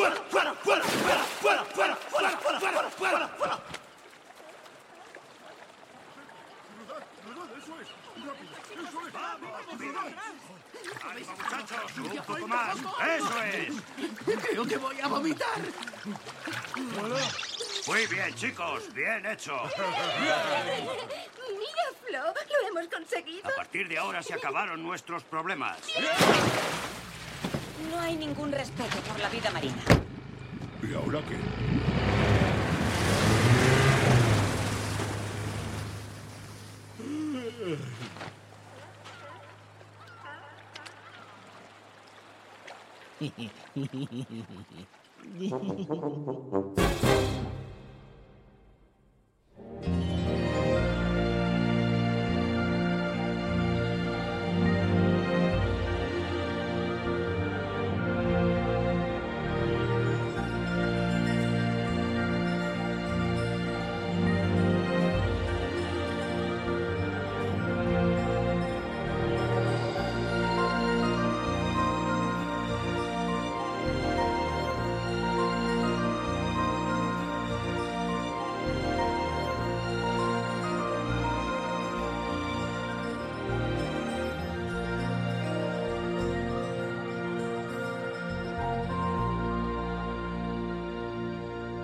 ¡Fuera, fuera, fuera, fuera, fuera, fuera, fuera, fuera, fuera, fuera, fuera! ¡Ánimo, muchachos! ¡Un poco más! ¡Eso es! Creo que voy a vomitar. Muy bien, chicos. Bien hecho. Mira, Flo, lo hemos conseguido. A partir de ahora se acabaron nuestros problemas. No hay ningún respeto por la vida marina. ¿Y ahora qué?